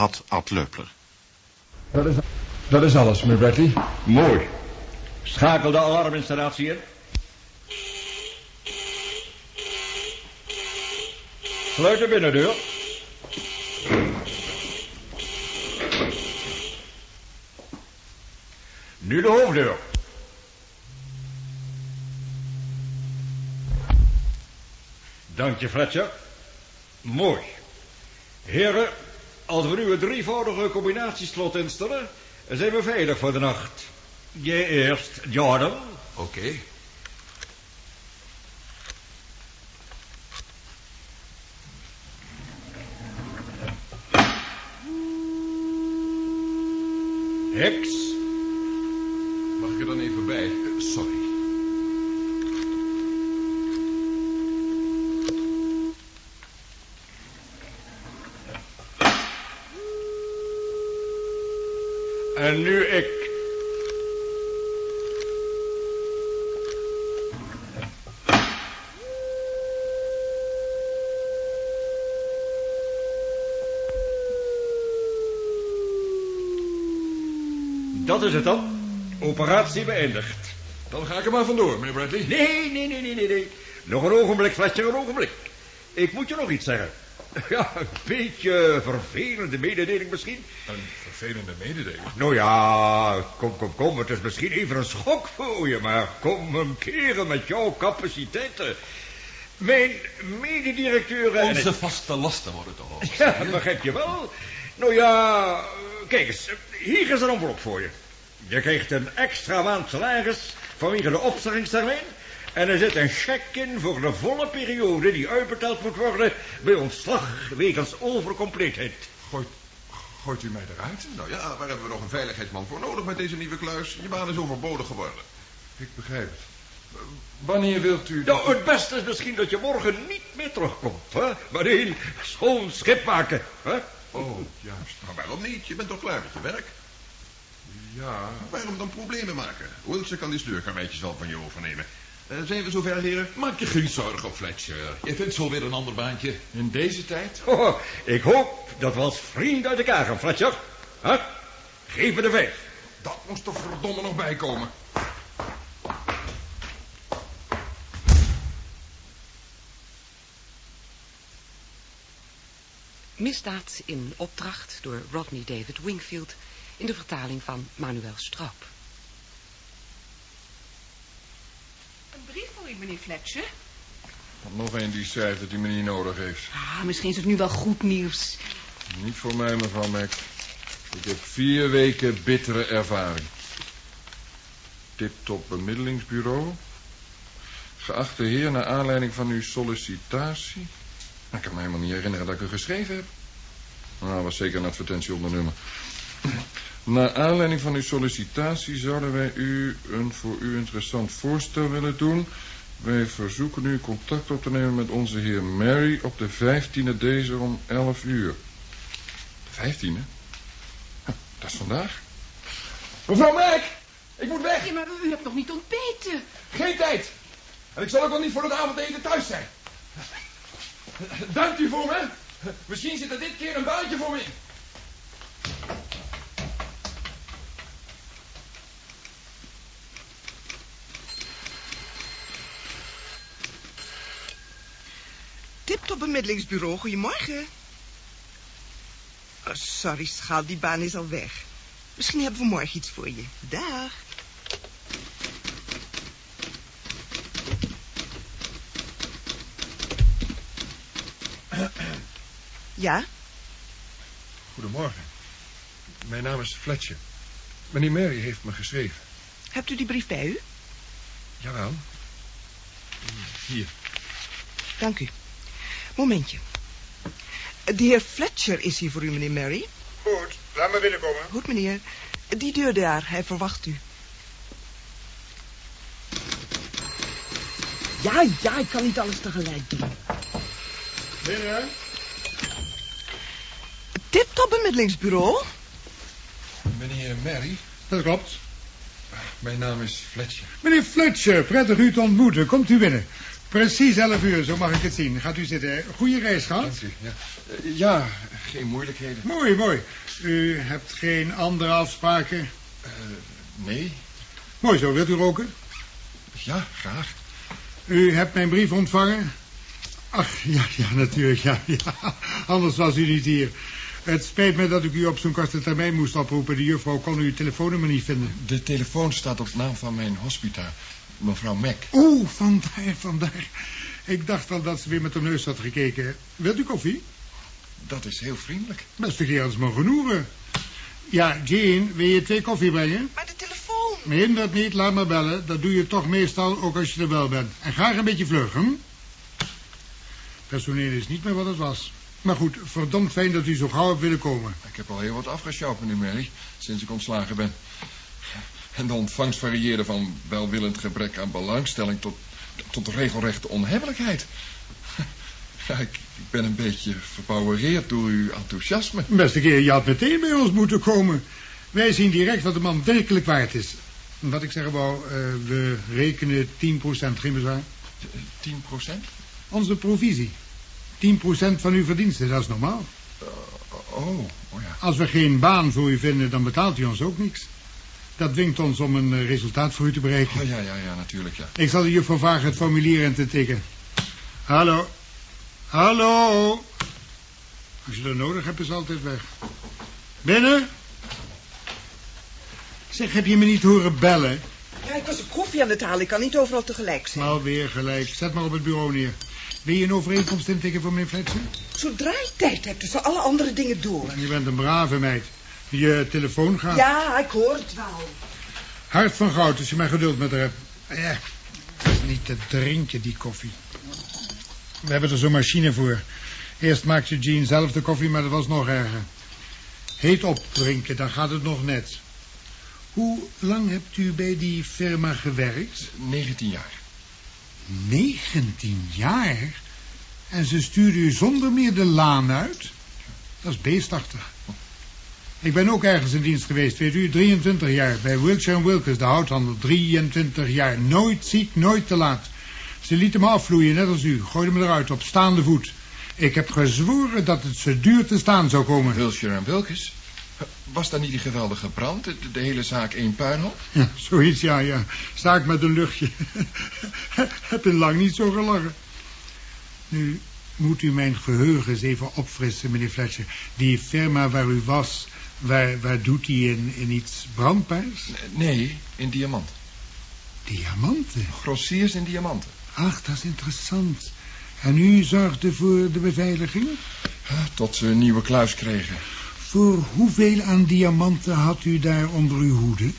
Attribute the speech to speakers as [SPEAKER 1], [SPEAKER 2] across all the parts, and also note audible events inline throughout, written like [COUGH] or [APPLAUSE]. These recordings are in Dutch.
[SPEAKER 1] had Ad Leupler.
[SPEAKER 2] Dat is, dat is alles, meneer Bradley.
[SPEAKER 3] Mooi. Schakel de alarminstallatie in. Sluit de binnendeur. Nu de hoofddeur. Dank je, Fletcher. Mooi. Heren, als we nu een drievoudige combinatieslot instellen... zijn we veilig voor de nacht. Jij eerst, Jordan.
[SPEAKER 4] Oké. Mag ik er dan even bij? Eh, Sorry.
[SPEAKER 3] En nu ik. Dat is het dan. Operatie beëindigd.
[SPEAKER 4] Dan ga ik er maar vandoor, meneer Bradley.
[SPEAKER 3] Nee, nee, nee, nee, nee, nee. Nog een ogenblik, Fletcher, een ogenblik. Ik moet je nog iets zeggen. [LAUGHS] Ja, een beetje vervelende mededeling misschien.
[SPEAKER 4] Een vervelende mededeling.
[SPEAKER 3] Nou ja, kom, kom, kom. Het is misschien even een schok voor je, maar kom een keren met jouw capaciteiten. Mijn mededirecteur... en
[SPEAKER 4] Onze
[SPEAKER 3] ik-
[SPEAKER 4] vaste lasten worden toch al. [LAUGHS]
[SPEAKER 3] Ja, begrijp je wel. Nou ja, kijk eens. Hier is een envelop voor je. Je krijgt een extra maand salaris vanwege de opzeggingstermijn. En er zit een cheque in voor de volle periode die uitbetaald moet worden bij ontslag wegens overcompleetheid.
[SPEAKER 4] Gooit, gooit u mij eruit? Nou ja, waar hebben we nog een veiligheidsman voor nodig met deze nieuwe kluis? Je baan is overbodig geworden.
[SPEAKER 2] Ik begrijp het. Wanneer wilt u...
[SPEAKER 3] Nou, het beste is misschien dat je morgen niet meer terugkomt, hè? Maar een schoon schip maken, hè?
[SPEAKER 4] Oh, juist. Maar waarom niet? Je bent toch klaar met je werk?
[SPEAKER 2] Ja,
[SPEAKER 4] Waarom dan problemen maken? Wiltse kan die sleurkarweitjes wel van je overnemen. Eh, zijn we zover, heren?
[SPEAKER 5] Maak je geen zorgen, Fletcher. Je vindt zo weer een ander baantje.
[SPEAKER 2] in deze tijd? [LAUGHS]
[SPEAKER 3] Oh, ik hoop dat we als vrienden uit elkaar gaan, Fletcher. Hè? Geef me de vijf.
[SPEAKER 4] Dat moest er verdomme nog bij komen.
[SPEAKER 6] Misdaad in opdracht door Rodney David Wingfield in de vertaling van Manuel Straub.
[SPEAKER 7] Een brief voor u, meneer Fletcher.
[SPEAKER 2] Nog een die schrijft dat hij me niet nodig heeft.
[SPEAKER 7] Ah, misschien is het nu wel goed nieuws.
[SPEAKER 2] Niet voor mij, mevrouw Mac. Ik heb vier weken bittere ervaring. Tip-top bemiddelingsbureau. Geachte heer, naar aanleiding van uw sollicitatie... Ik kan me helemaal niet herinneren dat ik u geschreven heb. Nou, was zeker een advertentie onder nummer. Naar aanleiding van uw sollicitatie zouden wij u een voor u interessant voorstel willen doen. Wij verzoeken u contact op te nemen met onze heer Mary op de 15e deze om 11 uur. De 15e? Huh, Dat is vandaag. Mevrouw Mac, ik moet weg.
[SPEAKER 7] Ja, maar u hebt nog niet ontbeten.
[SPEAKER 2] Geen tijd. En ik zal ook wel niet voor het avondeten thuis zijn. Dankt u voor me. Misschien zit er dit keer een baantje voor me in.
[SPEAKER 8] Tiptop bemiddelingsbureau, goedemorgen. Oh, sorry, schaal, die baan is al weg. Misschien hebben we morgen iets voor je. Dag. [CLEARS THROAT] Ja,
[SPEAKER 2] Goedemorgen. Mijn naam is Fletcher. Meneer Mary heeft me geschreven.
[SPEAKER 8] hebt u die brief bij u?
[SPEAKER 2] Jawel. Hier.
[SPEAKER 8] Dank u. Momentje. De heer Fletcher is hier voor u, meneer Mary.
[SPEAKER 9] Goed, laat me binnenkomen.
[SPEAKER 8] Goed, meneer. Die deur daar, hij verwacht u. Ja, ja, ik kan niet alles tegelijk doen.
[SPEAKER 9] Binnen.
[SPEAKER 8] Tiptop bemiddelingsbureau?
[SPEAKER 2] Meneer Mary,
[SPEAKER 9] Dat klopt.
[SPEAKER 2] mijn naam is Fletcher.
[SPEAKER 9] Meneer Fletcher, prettig u te ontmoeten. Komt u binnen. Precies 11 uur, zo mag ik het zien. Gaat u zitten. Goeie reis gehad?
[SPEAKER 2] Ja, Eh, ja geen moeilijkheden.
[SPEAKER 9] Mooi, mooi. U hebt geen andere afspraken?
[SPEAKER 2] Eh, nee.
[SPEAKER 9] Mooi zo, wilt u roken?
[SPEAKER 2] Ja, graag.
[SPEAKER 9] U hebt mijn brief ontvangen? Ach, ja, ja, natuurlijk, ja, ja. Anders was u niet hier. Het spijt me dat ik u op zo'n korte termijn moest oproepen. De juffrouw kon uw telefoonnummer niet vinden.
[SPEAKER 2] De telefoon staat op naam van mijn hospita, mevrouw Mac.
[SPEAKER 9] Oeh, vandaar, vandaar. Ik dacht wel dat ze weer met de neus had gekeken. Wilt u koffie?
[SPEAKER 2] Dat is heel vriendelijk.
[SPEAKER 9] Beste kerels, maar genoegen. Ja, Jane, wil je twee koffie brengen?
[SPEAKER 8] Maar de telefoon.
[SPEAKER 9] Hindert niet, laat maar bellen. Dat doe je toch meestal, ook als je er wel bent. En graag een beetje vlug, hm? Personeel is niet meer wat het was. Maar goed, verdomd fijn dat u zo gauw hebt willen komen.
[SPEAKER 2] Ik heb al heel wat afgesjouwd, meneer Mary, sinds ik ontslagen ben. En de ontvangst varieerde van welwillend gebrek aan belangstelling tot, tot regelrechte onhebbelijkheid. [LAUGHS] Ja, ik, ik ben een beetje verbouwereerd door uw enthousiasme.
[SPEAKER 9] Beste keer, je had meteen bij ons moeten komen. Wij zien direct wat de man werkelijk waard is. Wat ik zeggen wou, eh, we rekenen 10% geen bezwaar.
[SPEAKER 2] 10 procent?
[SPEAKER 9] Onze provisie. 10% van uw verdiensten, dat is normaal.
[SPEAKER 2] Oh, oh ja.
[SPEAKER 9] Als we geen baan voor u vinden, dan betaalt u ons ook niks. Dat dwingt ons om een eh, resultaat voor u te bereiken.
[SPEAKER 2] Oh, ja, ja, ja, natuurlijk, ja.
[SPEAKER 9] Ik zal de juffrouw vragen het formulier in te tikken. Hallo. Hallo. Als je er nodig hebt, is altijd weg. Binnen. Zeg, heb je me niet horen bellen?
[SPEAKER 8] Ja, ik was een koffie aan het halen. Ik kan niet overal tegelijk zijn.
[SPEAKER 9] Alweer gelijk. Zet maar op het bureau neer. Wil je een overeenkomst intikken voor meneer Fletcher?
[SPEAKER 8] Zodra je tijd hebt, tussen alle andere dingen door.
[SPEAKER 9] Je bent een brave meid. Je telefoon gaat.
[SPEAKER 8] Ja, ik hoor het wel.
[SPEAKER 9] Hart van goud, als je maar geduld met haar hebt. Ja, dat is niet te drinken, die koffie. We hebben er zo'n machine voor. Eerst maakte Jean zelf de koffie, maar dat was nog erger. Heet opdrinken, dan gaat het nog net. Hoe lang hebt u bij die firma gewerkt?
[SPEAKER 2] 19 jaar.
[SPEAKER 9] 19 jaar? En ze stuurde u zonder meer de laan uit? Dat is beestachtig. Ik ben ook ergens in dienst geweest, weet u, 23 jaar. Bij Wiltshire Wilkes, de houthandel, 23 jaar. Nooit ziek, nooit te laat. Ze lieten me afvloeien, net als u. Gooiden me eruit op staande voet. Ik heb gezworen dat het zo duur te staan zou komen.
[SPEAKER 2] Wilshire en Wilkes? Was daar niet die geweldige brand? De, de hele zaak één puinhoop?
[SPEAKER 9] Ja, zoiets, ja, ja. Staak met een luchtje. [LAUGHS] heb in lang niet zo gelachen. Nu moet u mijn geheugen eens even opfrissen, meneer Fletcher. Die firma waar u was, waar, waar doet die in, in iets brandbaars?
[SPEAKER 2] Nee, in diamant.
[SPEAKER 9] Diamanten?
[SPEAKER 2] Grossiers in diamanten.
[SPEAKER 9] Ach, dat is interessant. En u zorgde voor de beveiliging?
[SPEAKER 2] Tot ze een nieuwe kluis kregen.
[SPEAKER 9] Voor hoeveel aan diamanten had u daar onder uw hoede?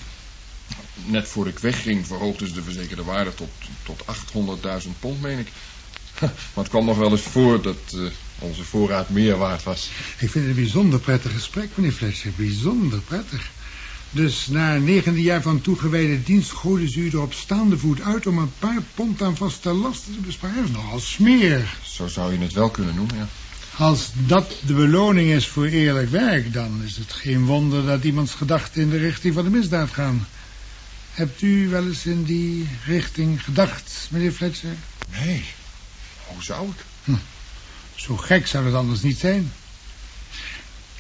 [SPEAKER 2] Net voor ik wegging verhoogden ze de verzekerde waarde tot, tot 800.000 pond, meen ik. [LAUGHS] Maar het kwam nog wel eens voor dat eh, onze voorraad meer waard was.
[SPEAKER 9] Ik vind het een bijzonder prettig gesprek, meneer Fletcher. Bijzonder prettig. Dus na een negende jaar van toegewijde dienst gooiden ze u er op staande voet uit om een paar pond aan vaste lasten te besparen. Nogal smeer.
[SPEAKER 2] Zo zou je het wel kunnen noemen, ja.
[SPEAKER 9] Als dat de beloning is voor eerlijk werk, dan is het geen wonder dat iemands gedachten in de richting van de misdaad gaan. Hebt u wel eens in die richting gedacht, meneer Fletcher?
[SPEAKER 2] Nee, hoe zou ik?
[SPEAKER 9] Hm. Zo gek zou het anders niet zijn.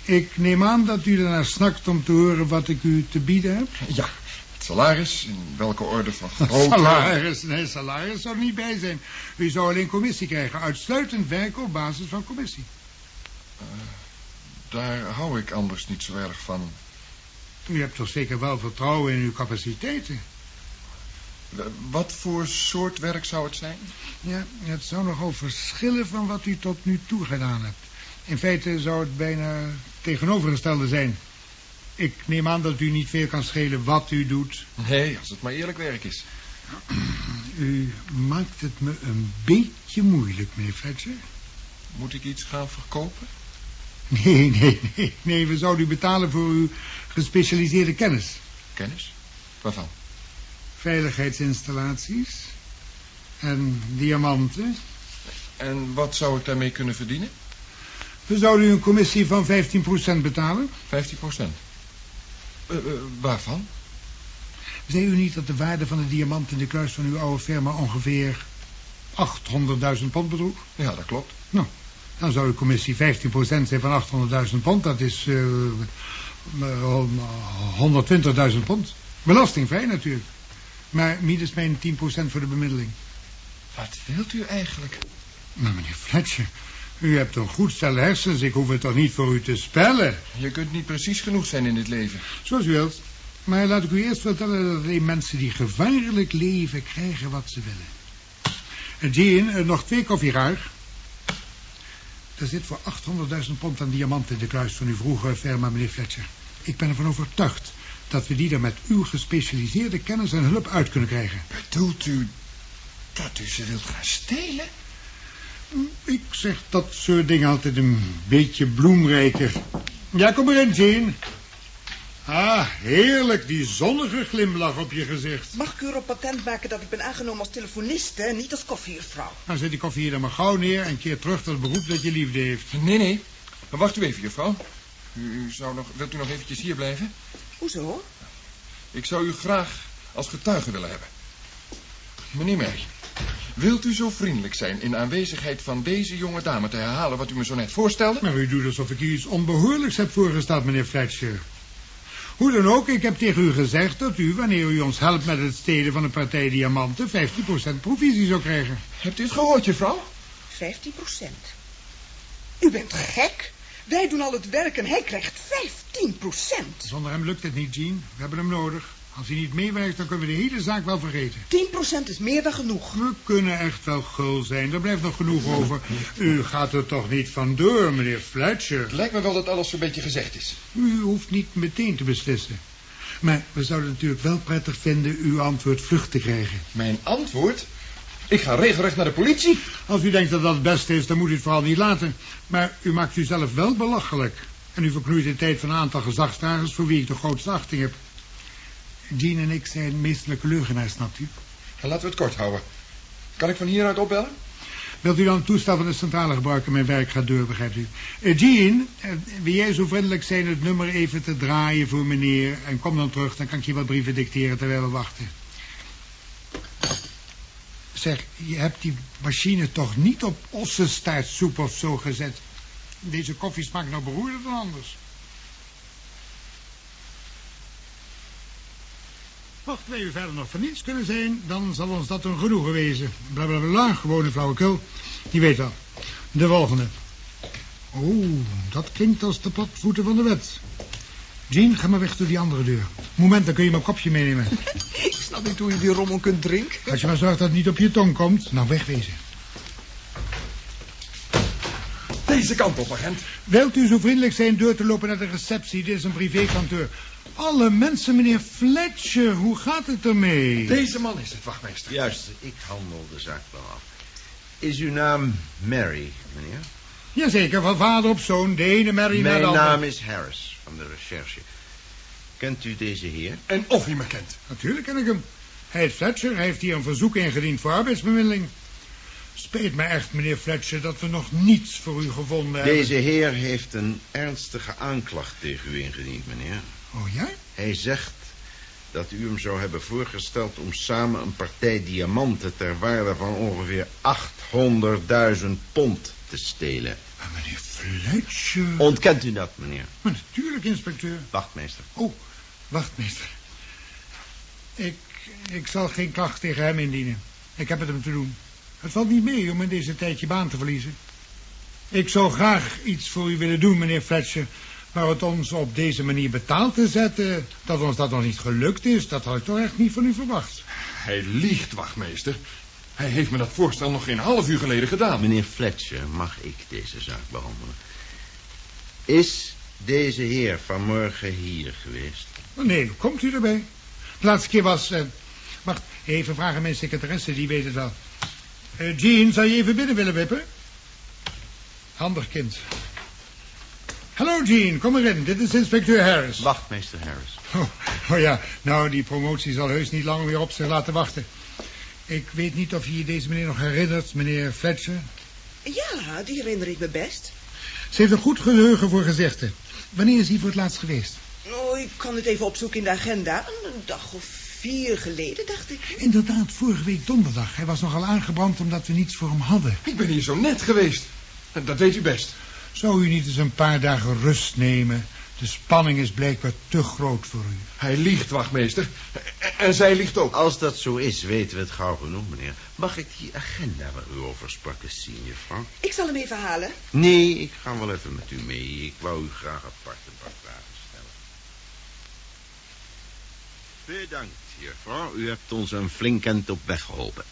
[SPEAKER 9] Ik neem aan dat u ernaar snakt om te horen wat ik u te bieden heb.
[SPEAKER 2] Ja, het salaris, in welke orde van [LAUGHS] grootte...
[SPEAKER 9] Salaris, nee, salaris zou er niet bij zijn. U zou alleen commissie krijgen, uitsluitend werken op basis van commissie.
[SPEAKER 2] Uh, daar hou ik anders niet zo erg van.
[SPEAKER 9] U hebt toch zeker wel vertrouwen in uw capaciteiten?
[SPEAKER 2] Wat voor soort werk zou het zijn?
[SPEAKER 9] Ja, het zou nogal verschillen van wat u tot nu toe gedaan hebt. In feite zou het bijna tegenovergestelde zijn. Ik neem aan dat u niet veel kan schelen wat u doet.
[SPEAKER 2] Nee, als het maar eerlijk werk is.
[SPEAKER 9] U maakt het me een beetje moeilijk, meneer Fletcher.
[SPEAKER 2] Moet ik iets gaan verkopen?
[SPEAKER 9] Nee, [LAUGHS] nee, nee. Nee, we zouden u betalen voor uw gespecialiseerde kennis.
[SPEAKER 2] Kennis? Waarvan?
[SPEAKER 9] Veiligheidsinstallaties. En diamanten.
[SPEAKER 2] En wat zou ik daarmee kunnen verdienen?
[SPEAKER 9] We zouden u een commissie van 15% betalen.
[SPEAKER 2] 15%? Uh, uh, waarvan?
[SPEAKER 9] Zei u niet dat de waarde van de diamant in de kluis van uw oude firma ongeveer 800.000 pond bedroeg.
[SPEAKER 2] Ja, dat klopt.
[SPEAKER 9] Nou, dan zou uw commissie 15% zijn van 800.000 pond. Dat is eh, eh, 120.000 pond. Belastingvrij natuurlijk. Maar minus mijn 10% voor de bemiddeling.
[SPEAKER 2] Wat wilt u eigenlijk?
[SPEAKER 9] Nou, meneer Fletcher, u hebt een goed stel hersens. Ik hoef het toch niet voor u te spellen.
[SPEAKER 2] Je kunt niet precies genoeg zijn in dit leven.
[SPEAKER 9] Zoals u wilt. Maar laat ik u eerst vertellen dat alleen mensen die gevaarlijk leven krijgen wat ze willen. En Jean, eh, nog twee koffie graag. Er zit voor 800.000 pond aan diamanten in de kluis van uw vroegere firma, meneer Fletcher. Ik ben ervan overtuigd dat we die dan met uw gespecialiseerde kennis en hulp uit kunnen krijgen.
[SPEAKER 2] Bedoelt u dat u ze wilt gaan stelen?
[SPEAKER 9] Ik zeg dat soort dingen altijd een beetje bloemrijker. Ja, kom erin, Jean. Ah, heerlijk, die zonnige glimlach op je gezicht.
[SPEAKER 8] Mag ik u erop patent maken dat ik ben aangenomen als telefoniste en niet als koffiejuffrouw?
[SPEAKER 9] Nou, zet die koffie hier dan maar gauw neer en keer terug tot het beroep dat je liefde heeft.
[SPEAKER 2] Nee, nee. Maar wacht u even, juffrouw. U, u zou nog, wilt u nog eventjes hier blijven?
[SPEAKER 8] Hoezo?
[SPEAKER 2] Ik zou u graag als getuige willen hebben. Meneer Merry, wilt u zo vriendelijk zijn in aanwezigheid van deze jonge dame te herhalen wat u me zo net voorstelde?
[SPEAKER 9] Maar u doet alsof ik u iets onbehoorlijks heb voorgesteld, meneer Fletcher. Hoe dan ook, ik heb tegen u gezegd dat u, wanneer u ons helpt met het stelen van een partij diamanten, 15% provisie zou krijgen.
[SPEAKER 2] Hebt u het gehoord, juffrouw?
[SPEAKER 8] 15 procent. U bent gek? Wij doen al het werk en hij krijgt 15 procent.
[SPEAKER 9] Zonder hem lukt het niet, Jean. We hebben hem nodig. Als hij niet meewerkt, dan kunnen we de hele zaak wel vergeten.
[SPEAKER 8] 10 procent is meer dan genoeg.
[SPEAKER 9] We kunnen echt wel gul zijn. Er blijft nog genoeg over. U gaat er toch niet vandoor, meneer Fletcher?
[SPEAKER 2] Het lijkt me wel dat alles zo'n beetje gezegd is.
[SPEAKER 9] U hoeft niet meteen te beslissen. Maar we zouden het natuurlijk wel prettig vinden uw antwoord vlug te krijgen.
[SPEAKER 2] Mijn antwoord? Ik ga regelrecht naar de politie.
[SPEAKER 9] Als u denkt dat dat het beste is, dan moet u het vooral niet laten. Maar u maakt u zelf wel belachelijk. En u verknoeit de tijd van een aantal gezagsdragers voor wie ik de grootste achting heb. Jean en ik zijn meestelijke leugenaars, snapt u?
[SPEAKER 2] En laten we het kort houden. Kan ik van hieruit opbellen?
[SPEAKER 9] Wilt u dan het toestel van de centrale gebruiken? Mijn werk gaat door, begrijpt u. Eh, Jean, eh, wil jij zo vriendelijk zijn het nummer even te draaien voor meneer... en kom dan terug, dan kan ik je wat brieven dicteren terwijl we wachten. Zeg, je hebt die machine toch niet op ossenstaartsoep of zo gezet? Deze koffie smaakt nou beroerder dan anders. Mochten wij u verder nog van niets kunnen zijn, dan zal ons dat een genoegen wezen. Blablabla, gewone flauwekul. Je weet wel. De volgende. Oeh, dat klinkt als de platvoeten van de wet. Jean, ga maar weg door die andere deur. Moment, dan kun je mijn kopje meenemen. [LAUGHS]
[SPEAKER 8] Ik snap niet hoe je die rommel kunt drinken.
[SPEAKER 9] Als je maar zorgt dat het niet op je tong komt, nou wegwezen.
[SPEAKER 2] Deze kant op, agent.
[SPEAKER 9] Wilt u zo vriendelijk zijn door te lopen naar de receptie? Dit is een privékantoor. Alle mensen, meneer Fletcher, hoe gaat het ermee?
[SPEAKER 2] Deze man is het, wachtmeester.
[SPEAKER 1] Juist, ik handel de zaak wel af. Is uw naam Mary, meneer?
[SPEAKER 9] Jazeker, van vader op zoon, de ene Mary naar de
[SPEAKER 1] Mijn naam is Harris, van de recherche. Kent u deze heer?
[SPEAKER 2] En of hij me kent.
[SPEAKER 9] Natuurlijk ken ik hem. Hij heet Fletcher, hij heeft hier een verzoek ingediend voor arbeidsbemiddeling. Spijt me echt, meneer Fletcher, dat we nog niets voor u gevonden hebben.
[SPEAKER 1] Deze heer heeft een ernstige aanklacht tegen u ingediend, meneer.
[SPEAKER 9] Oh ja?
[SPEAKER 1] Hij zegt dat u hem zou hebben voorgesteld om samen een partij diamanten ter waarde van ongeveer 800.000 pond te stelen.
[SPEAKER 9] Maar meneer Fletcher...
[SPEAKER 1] Ontkent u dat, meneer?
[SPEAKER 9] Maar natuurlijk, inspecteur.
[SPEAKER 1] Wachtmeester.
[SPEAKER 9] Oh, wacht, meester. Ik, ik zal geen klacht tegen hem indienen. Ik heb het hem te doen. Het valt niet mee om in deze tijd je baan te verliezen. Ik zou graag iets voor u willen doen, meneer Fletcher. Maar het ons op deze manier betaald te zetten... dat ons dat nog niet gelukt is... dat had ik toch echt niet van u verwacht.
[SPEAKER 2] Hij liegt, wachtmeester. Hij heeft me dat voorstel nog geen half uur geleden gedaan.
[SPEAKER 1] Meneer Fletcher, mag ik deze zaak behandelen? Is deze heer vanmorgen hier geweest?
[SPEAKER 9] Oh, Nee, komt u erbij? De laatste keer was... eh, wacht, even vragen aan mijn secretaresse, die weet het wel. Eh, Jean, zou je even binnen willen wippen? Handig kind. Hallo Jean, kom erin. Dit is inspecteur Harris.
[SPEAKER 1] Wachtmeester Harris.
[SPEAKER 9] Oh, oh ja, nou die promotie zal heus niet lang meer op zich laten wachten. Ik weet niet of je je deze meneer nog herinnert, meneer Fletcher.
[SPEAKER 8] Ja, die herinner ik me best.
[SPEAKER 9] Ze heeft een goed geheugen voor gezichten. Wanneer is hij voor het laatst geweest?
[SPEAKER 8] Oh, ik kan het even opzoeken in de agenda. Een dag of vier geleden, dacht ik.
[SPEAKER 9] Inderdaad, vorige week donderdag. Hij was nogal aangebrand omdat we niets voor hem hadden.
[SPEAKER 2] Ik ben hier zo net geweest. Dat weet u best.
[SPEAKER 9] Zou u niet eens een paar dagen rust nemen? De spanning is blijkbaar te groot voor u.
[SPEAKER 2] Hij liegt, wachtmeester. En zij liegt ook.
[SPEAKER 1] Als dat zo is, weten we het gauw genoeg, meneer. Mag ik die agenda waar u over sprak eens zien, juffrouw?
[SPEAKER 8] Ik zal hem even halen.
[SPEAKER 1] Nee, ik ga wel even met u mee. Ik wou u graag apart een paar vragen stellen. Bedankt, juffrouw. U hebt ons een flink end op weg geholpen.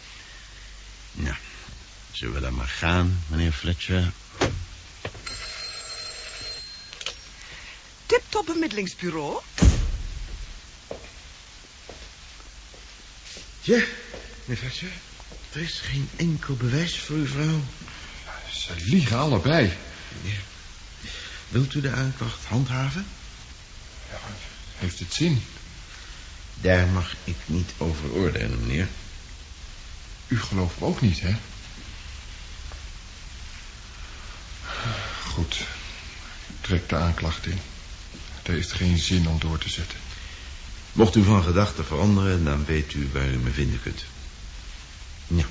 [SPEAKER 1] Nou, zullen we dan maar gaan, meneer Fletcher?
[SPEAKER 8] Tip-top bemiddelingsbureau.
[SPEAKER 1] Ja, meneer Fletcher. Er is geen enkel bewijs voor uw vrouw.
[SPEAKER 2] Ze liegen allebei.
[SPEAKER 1] Wilt u de aanklacht handhaven?
[SPEAKER 2] Heeft het zin?
[SPEAKER 1] Daar mag ik niet over oordelen, meneer.
[SPEAKER 2] U gelooft me ook niet, hè? Goed. Trek de aanklacht in. Het heeft geen zin om door te zetten.
[SPEAKER 1] Mocht u van gedachten veranderen, dan weet u waar u me vinden kunt. Ja.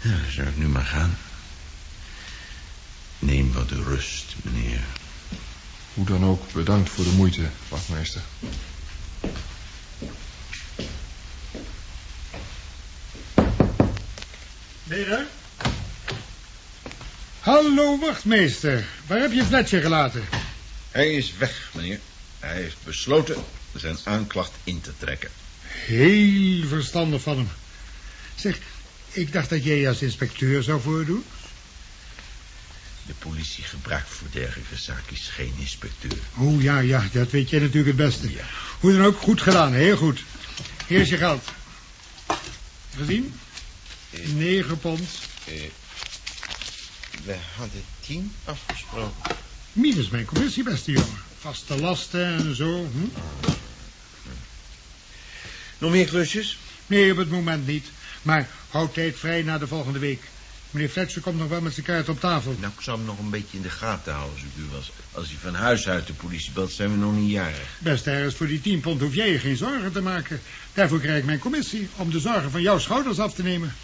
[SPEAKER 1] Ja, dan zou ik nu maar gaan. Neem wat rust, meneer.
[SPEAKER 2] Hoe dan ook, bedankt voor de moeite, wachtmeester.
[SPEAKER 9] Daar? Hallo, wachtmeester. Waar heb je Fletcher gelaten?
[SPEAKER 1] Hij is weg, meneer. Hij heeft besloten zijn aanklacht in te trekken.
[SPEAKER 9] Heel verstandig van hem. Zeg, ik dacht dat jij als inspecteur zou voordoen.
[SPEAKER 1] De politie gebruikt voor dergelijke zaakjes geen inspecteur.
[SPEAKER 9] Oh ja, ja, dat weet jij natuurlijk het beste.
[SPEAKER 1] Ja.
[SPEAKER 9] Hoe dan ook, goed gedaan, heel goed. Hier is je geld. Gezien? Negen pond.
[SPEAKER 1] Eh, we hadden tien afgesproken.
[SPEAKER 9] Minus mijn commissie, beste jongen. Vaste lasten en zo. Hm?
[SPEAKER 1] Nog meer klusjes?
[SPEAKER 9] Nee, op het moment niet. Maar houd tijd vrij na de volgende week. Meneer Fletcher komt nog wel met zijn kaart op tafel.
[SPEAKER 1] Nou, ik zou hem nog een beetje in de gaten houden als ik u was. Als hij van huis uit de politie belt, zijn we nog niet jarig.
[SPEAKER 9] Best ergens voor die tien pond hoef jij je geen zorgen te maken. Daarvoor krijg ik mijn commissie om de zorgen van jouw schouders af te nemen.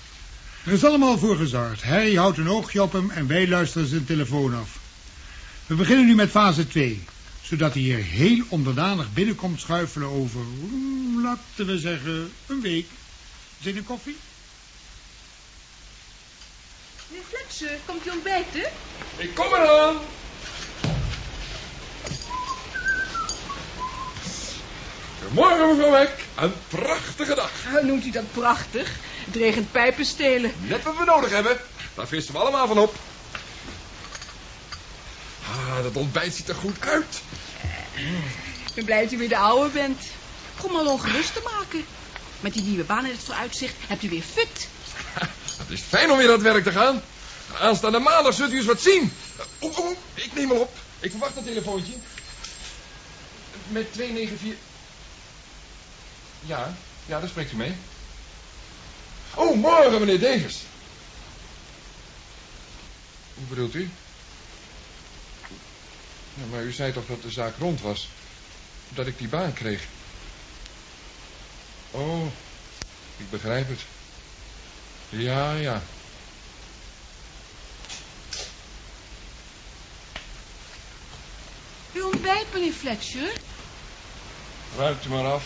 [SPEAKER 9] Er is allemaal voor gezorgd. Harry houdt een oogje op hem en wij luisteren zijn telefoon af. We beginnen nu met fase 2. Zodat hij hier heel onderdanig binnenkomt schuifelen over, mm, laten we zeggen, een week. Zin in koffie?
[SPEAKER 7] Meneer Fletcher, komt u ontbijten?
[SPEAKER 2] Ik kom eraan. Goedemorgen, mevrouw Beck. Een prachtige dag.
[SPEAKER 7] Oh, noemt u dat prachtig? Het regent pijpenstelen.
[SPEAKER 2] Net wat we nodig hebben. Daar vissen we allemaal van op. Ah, dat ontbijt ziet er goed uit.
[SPEAKER 7] Ik ben blij dat u weer de oude bent. Kom maar ongerust te maken. Met die nieuwe baan in het vooruitzicht hebt u weer fut. [LAUGHS]
[SPEAKER 2] Het is fijn om weer aan het werk te gaan. Aanstaande maandag zult u eens wat zien. Oeh, oeh, ik neem hem op. Ik verwacht een telefoontje. Met 294... Ja, ja, daar spreekt u mee. Oh, morgen, meneer Davis. Hoe bedoelt u? Ja, maar u zei toch dat de zaak rond was? Dat ik die baan kreeg? Oh, ik begrijp het. Ja, ja.
[SPEAKER 7] U ontbijt, meneer Fletcher?
[SPEAKER 2] Ruikt u maar af.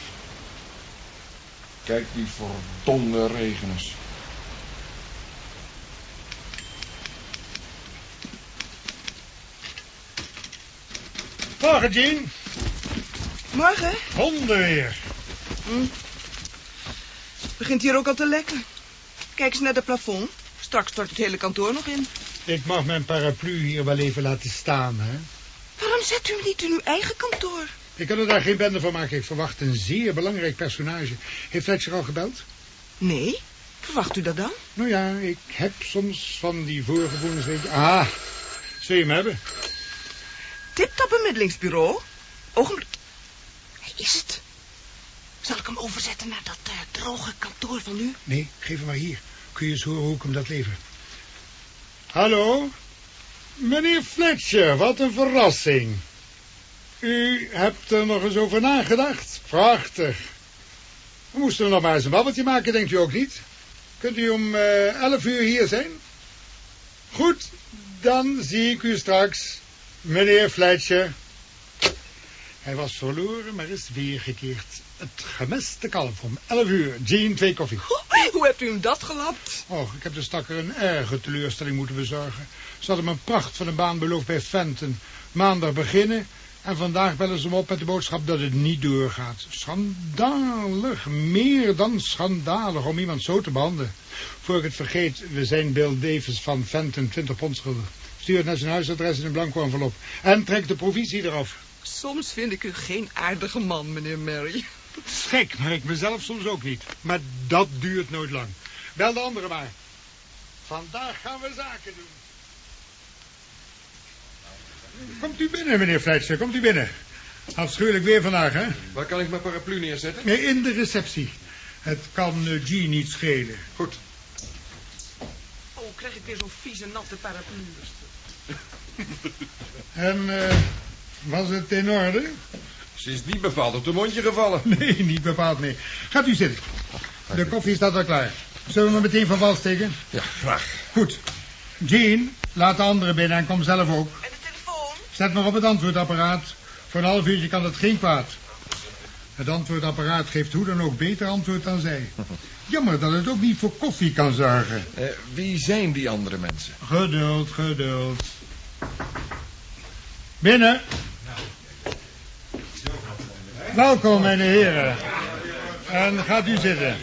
[SPEAKER 2] Kijk die verdomde regen
[SPEAKER 9] Morgen, Jean.
[SPEAKER 8] Morgen.
[SPEAKER 9] Honden weer.
[SPEAKER 8] Begint hier ook al te lekken. Kijk eens naar het plafond. Straks stort het hele kantoor nog in.
[SPEAKER 9] Ik mag mijn paraplu hier wel even laten staan, hè.
[SPEAKER 8] Waarom zet u hem niet in uw eigen kantoor?
[SPEAKER 9] Ik kan er daar geen bende van maken. Ik verwacht een zeer belangrijk personage. Heeft Fletcher al gebeld?
[SPEAKER 8] Nee. Verwacht u dat dan?
[SPEAKER 9] Nou ja, ik heb soms van die voorgevoelens. Ah, zul je hem hebben?
[SPEAKER 8] Tip-top bemiddelingsbureau. Ogenblik. Hij is het. Zal ik hem overzetten naar dat eh, droge kantoor van u?
[SPEAKER 9] Nee, geef hem maar hier. Kun je eens horen hoe ik hem dat lever. Hallo? Meneer Fletcher, wat een verrassing. U hebt er nog eens over nagedacht. Prachtig. We moesten er nog maar eens een babbeltje maken, denkt u ook niet? Kunt u om eh 11 uur hier zijn? Goed, dan zie ik u straks, meneer Fletcher. Hij was verloren, maar is weergekeerd. Het gemeste kalf om 11 uur. Jean, twee koffie.
[SPEAKER 8] Hoe hebt u hem dat gelapt?
[SPEAKER 9] Och, ik heb de stakker een erge teleurstelling moeten bezorgen. Ze hadden me een pracht van een baan beloofd bij Fenton. Maandag beginnen en vandaag bellen ze me op met de boodschap dat het niet doorgaat. Schandalig, meer dan schandalig om iemand zo te behandelen. Voor ik het vergeet, we zijn Bill Davis van Fenton 20 pond schuldig. Stuur het naar zijn huisadres in een blanco envelop. En trek de provisie eraf.
[SPEAKER 8] Soms vind ik u geen aardige man, meneer Mary.
[SPEAKER 9] Gek, maar ik mezelf soms ook niet. Maar dat duurt nooit lang. Bel de anderen maar. Vandaag gaan we zaken doen. Komt u binnen, meneer Fletcher, komt u binnen. Afschuwelijk weer vandaag, hè?
[SPEAKER 2] Waar kan ik mijn paraplu neerzetten?
[SPEAKER 9] Nee, in de receptie. Het kan eh, G niet schelen.
[SPEAKER 2] Goed.
[SPEAKER 8] Oh, krijg ik weer zo'n vieze natte paraplu.
[SPEAKER 9] En eh, was het in orde?
[SPEAKER 2] Ze is niet bepaald op de mondje gevallen. [LAUGHS]
[SPEAKER 9] Nee, niet bepaald, nee. Gaat u zitten. De koffie staat al klaar. Zullen we maar meteen van wal steken?
[SPEAKER 2] Ja, graag.
[SPEAKER 9] Goed. Jean, laat de anderen binnen en kom zelf ook.
[SPEAKER 8] En de telefoon?
[SPEAKER 9] Zet maar op het antwoordapparaat. Voor een half uurtje kan het geen kwaad. Het antwoordapparaat geeft hoe dan ook beter antwoord dan zij. Jammer dat het ook niet voor koffie kan zorgen.
[SPEAKER 2] Eh, wie zijn die andere mensen?
[SPEAKER 9] Geduld, geduld. Binnen. Welkom, mijn heren. En gaat u zitten.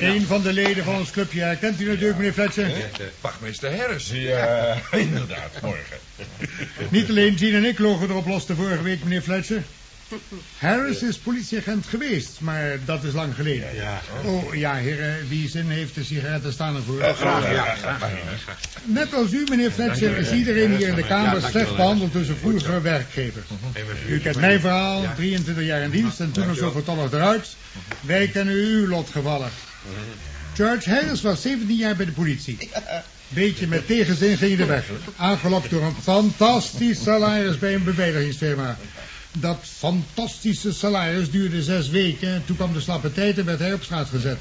[SPEAKER 9] Een van de leden van ons clubje herkent u natuurlijk, meneer Fletcher.
[SPEAKER 2] Wachtmeester Harris.
[SPEAKER 5] Ja, inderdaad, morgen.
[SPEAKER 9] Niet alleen Jean en ik logen erop los de vorige week, meneer Fletcher. Harris is politieagent geweest, maar dat is lang geleden.
[SPEAKER 5] Ja.
[SPEAKER 9] Oh, ja, heren, wie zin heeft de sigaretten staan ervoor.
[SPEAKER 5] Graag, ja. Graag.
[SPEAKER 9] Net als u, meneer Fletcher, is iedereen hier in de Kamer slecht behandeld door zijn vroegere werkgever. U kent mijn verhaal, 23 jaar in dienst en toen nog zo vertolligd eruit. Wij kennen uw lotgevallen. George Harris was 17 jaar bij de politie. Beetje met tegenzin ging hij de weg. Aangelokt door een fantastisch salaris bij een beveiligingsfirma. Dat fantastische salaris duurde zes weken. Toen kwam de slappe tijd en werd hij op straat gezet.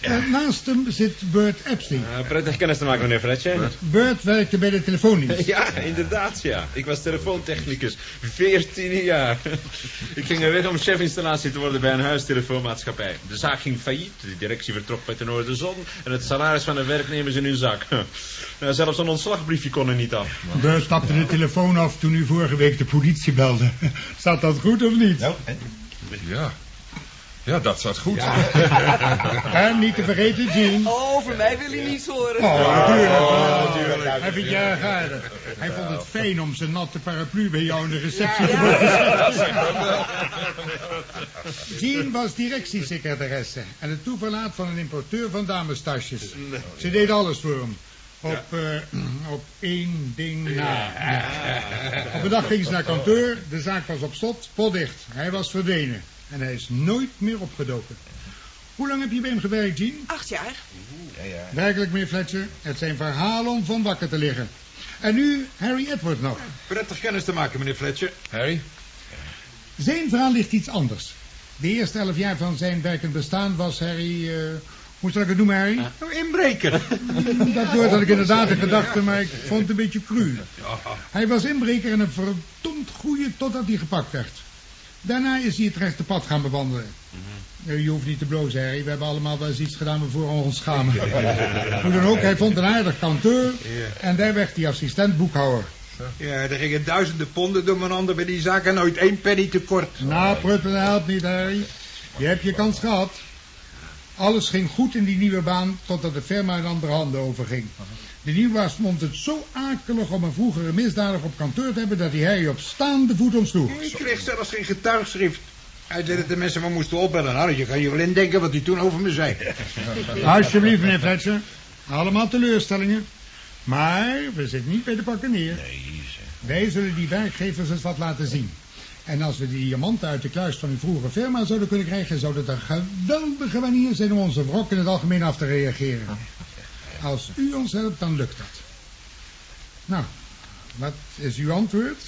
[SPEAKER 9] En naast hem zit Bert Epstein.
[SPEAKER 10] Uh, prettig kennis te maken, meneer Fletcher.
[SPEAKER 9] Bert werkte bij de telefoondienst.
[SPEAKER 10] Ja, inderdaad, ja. Ik was telefoontechnicus. 14 jaar. ik ging er weg om chefinstallatie te worden bij een huistelefoonmaatschappij. De zaak ging failliet, de directie vertrok met de noorderzon... en het salaris van de werknemers in hun zak. [LAUGHS] Nou, zelfs een ontslagbriefje kon er niet af.
[SPEAKER 9] Bert stapte de telefoon af toen u vorige week de politie belde. [LAUGHS] Staat dat goed of niet?
[SPEAKER 2] Ja. Ja, dat zat goed.
[SPEAKER 9] En [LAUGHS] niet te vergeten, Jean.
[SPEAKER 8] Oh, voor mij wil hij niets horen.
[SPEAKER 9] Oh, natuurlijk. Oh, natuurlijk. Hij vindt je erg aardig. Hij vond het fijn om zijn natte paraplu bij jou in de receptie te mogen [LAUGHS] Jean was directiesecretaresse en het toeverlaat van een importeur van damestasjes. Ze deed alles voor hem. Op, eh, op één ding na. Op een dag ging ze naar kantoor, de zaak was op slot, potdicht. Hij was verdwenen en hij is nooit meer opgedoken. Hoe lang heb je bij hem gewerkt, Jean?
[SPEAKER 8] Acht jaar.
[SPEAKER 9] Werkelijk, meneer Fletcher, het zijn verhalen om van wakker te liggen. En nu Harry Edward nog.
[SPEAKER 5] Prettig kennis te maken, meneer Fletcher.
[SPEAKER 2] Harry?
[SPEAKER 9] Zijn verhaal ligt iets anders. De eerste elf jaar van zijn werkend bestaan was Harry... eh, hoe zal ik het noemen, Harry?
[SPEAKER 5] Nou, inbreken. [LAUGHS]
[SPEAKER 9] Dat woord had ik inderdaad in gedachten, maar ik vond het een beetje cru. Hij was inbreker en een verdomd goeie totdat hij gepakt werd. Daarna is hij het rechte pad gaan bewandelen. Eh, Je hoeft niet te blozen, Harry. We hebben allemaal wel eens iets gedaan waarvoor we ons schamen. [LAUGHS] Hoe dan ook, hij vond een aardig kantoor. En daar werd hij assistent boekhouder.
[SPEAKER 5] Ja, er gingen duizenden ponden door mijn handen bij die zaak en nooit één penny tekort.
[SPEAKER 9] Nou, pruttelen helpt niet, Harry. Je hebt je kans gehad. Alles ging goed in die nieuwe baan totdat de firma in andere handen overging. De nieuwbaas vond het zo akelig om een vroegere misdadiger op kantoor te hebben... dat hij Harry op staande voet ontsloeg.
[SPEAKER 5] Ik kreeg zelfs geen getuigschrift. Hij zei dat de mensen me moesten opbellen. Nou, je kan je wel indenken wat hij toen over me zei. [LAUGHS]
[SPEAKER 9] Alsjeblieft, meneer Fletcher. Allemaal teleurstellingen. Maar we zitten niet bij de pakken neer. Wij zullen die werkgevers eens wat laten zien. En als we die diamanten uit de kluis van uw vroegere firma zouden kunnen krijgen... zou dat een geweldige manier zijn om onze wrok in het algemeen af te reageren. Als u ons helpt, dan lukt dat. Nou, wat is uw antwoord?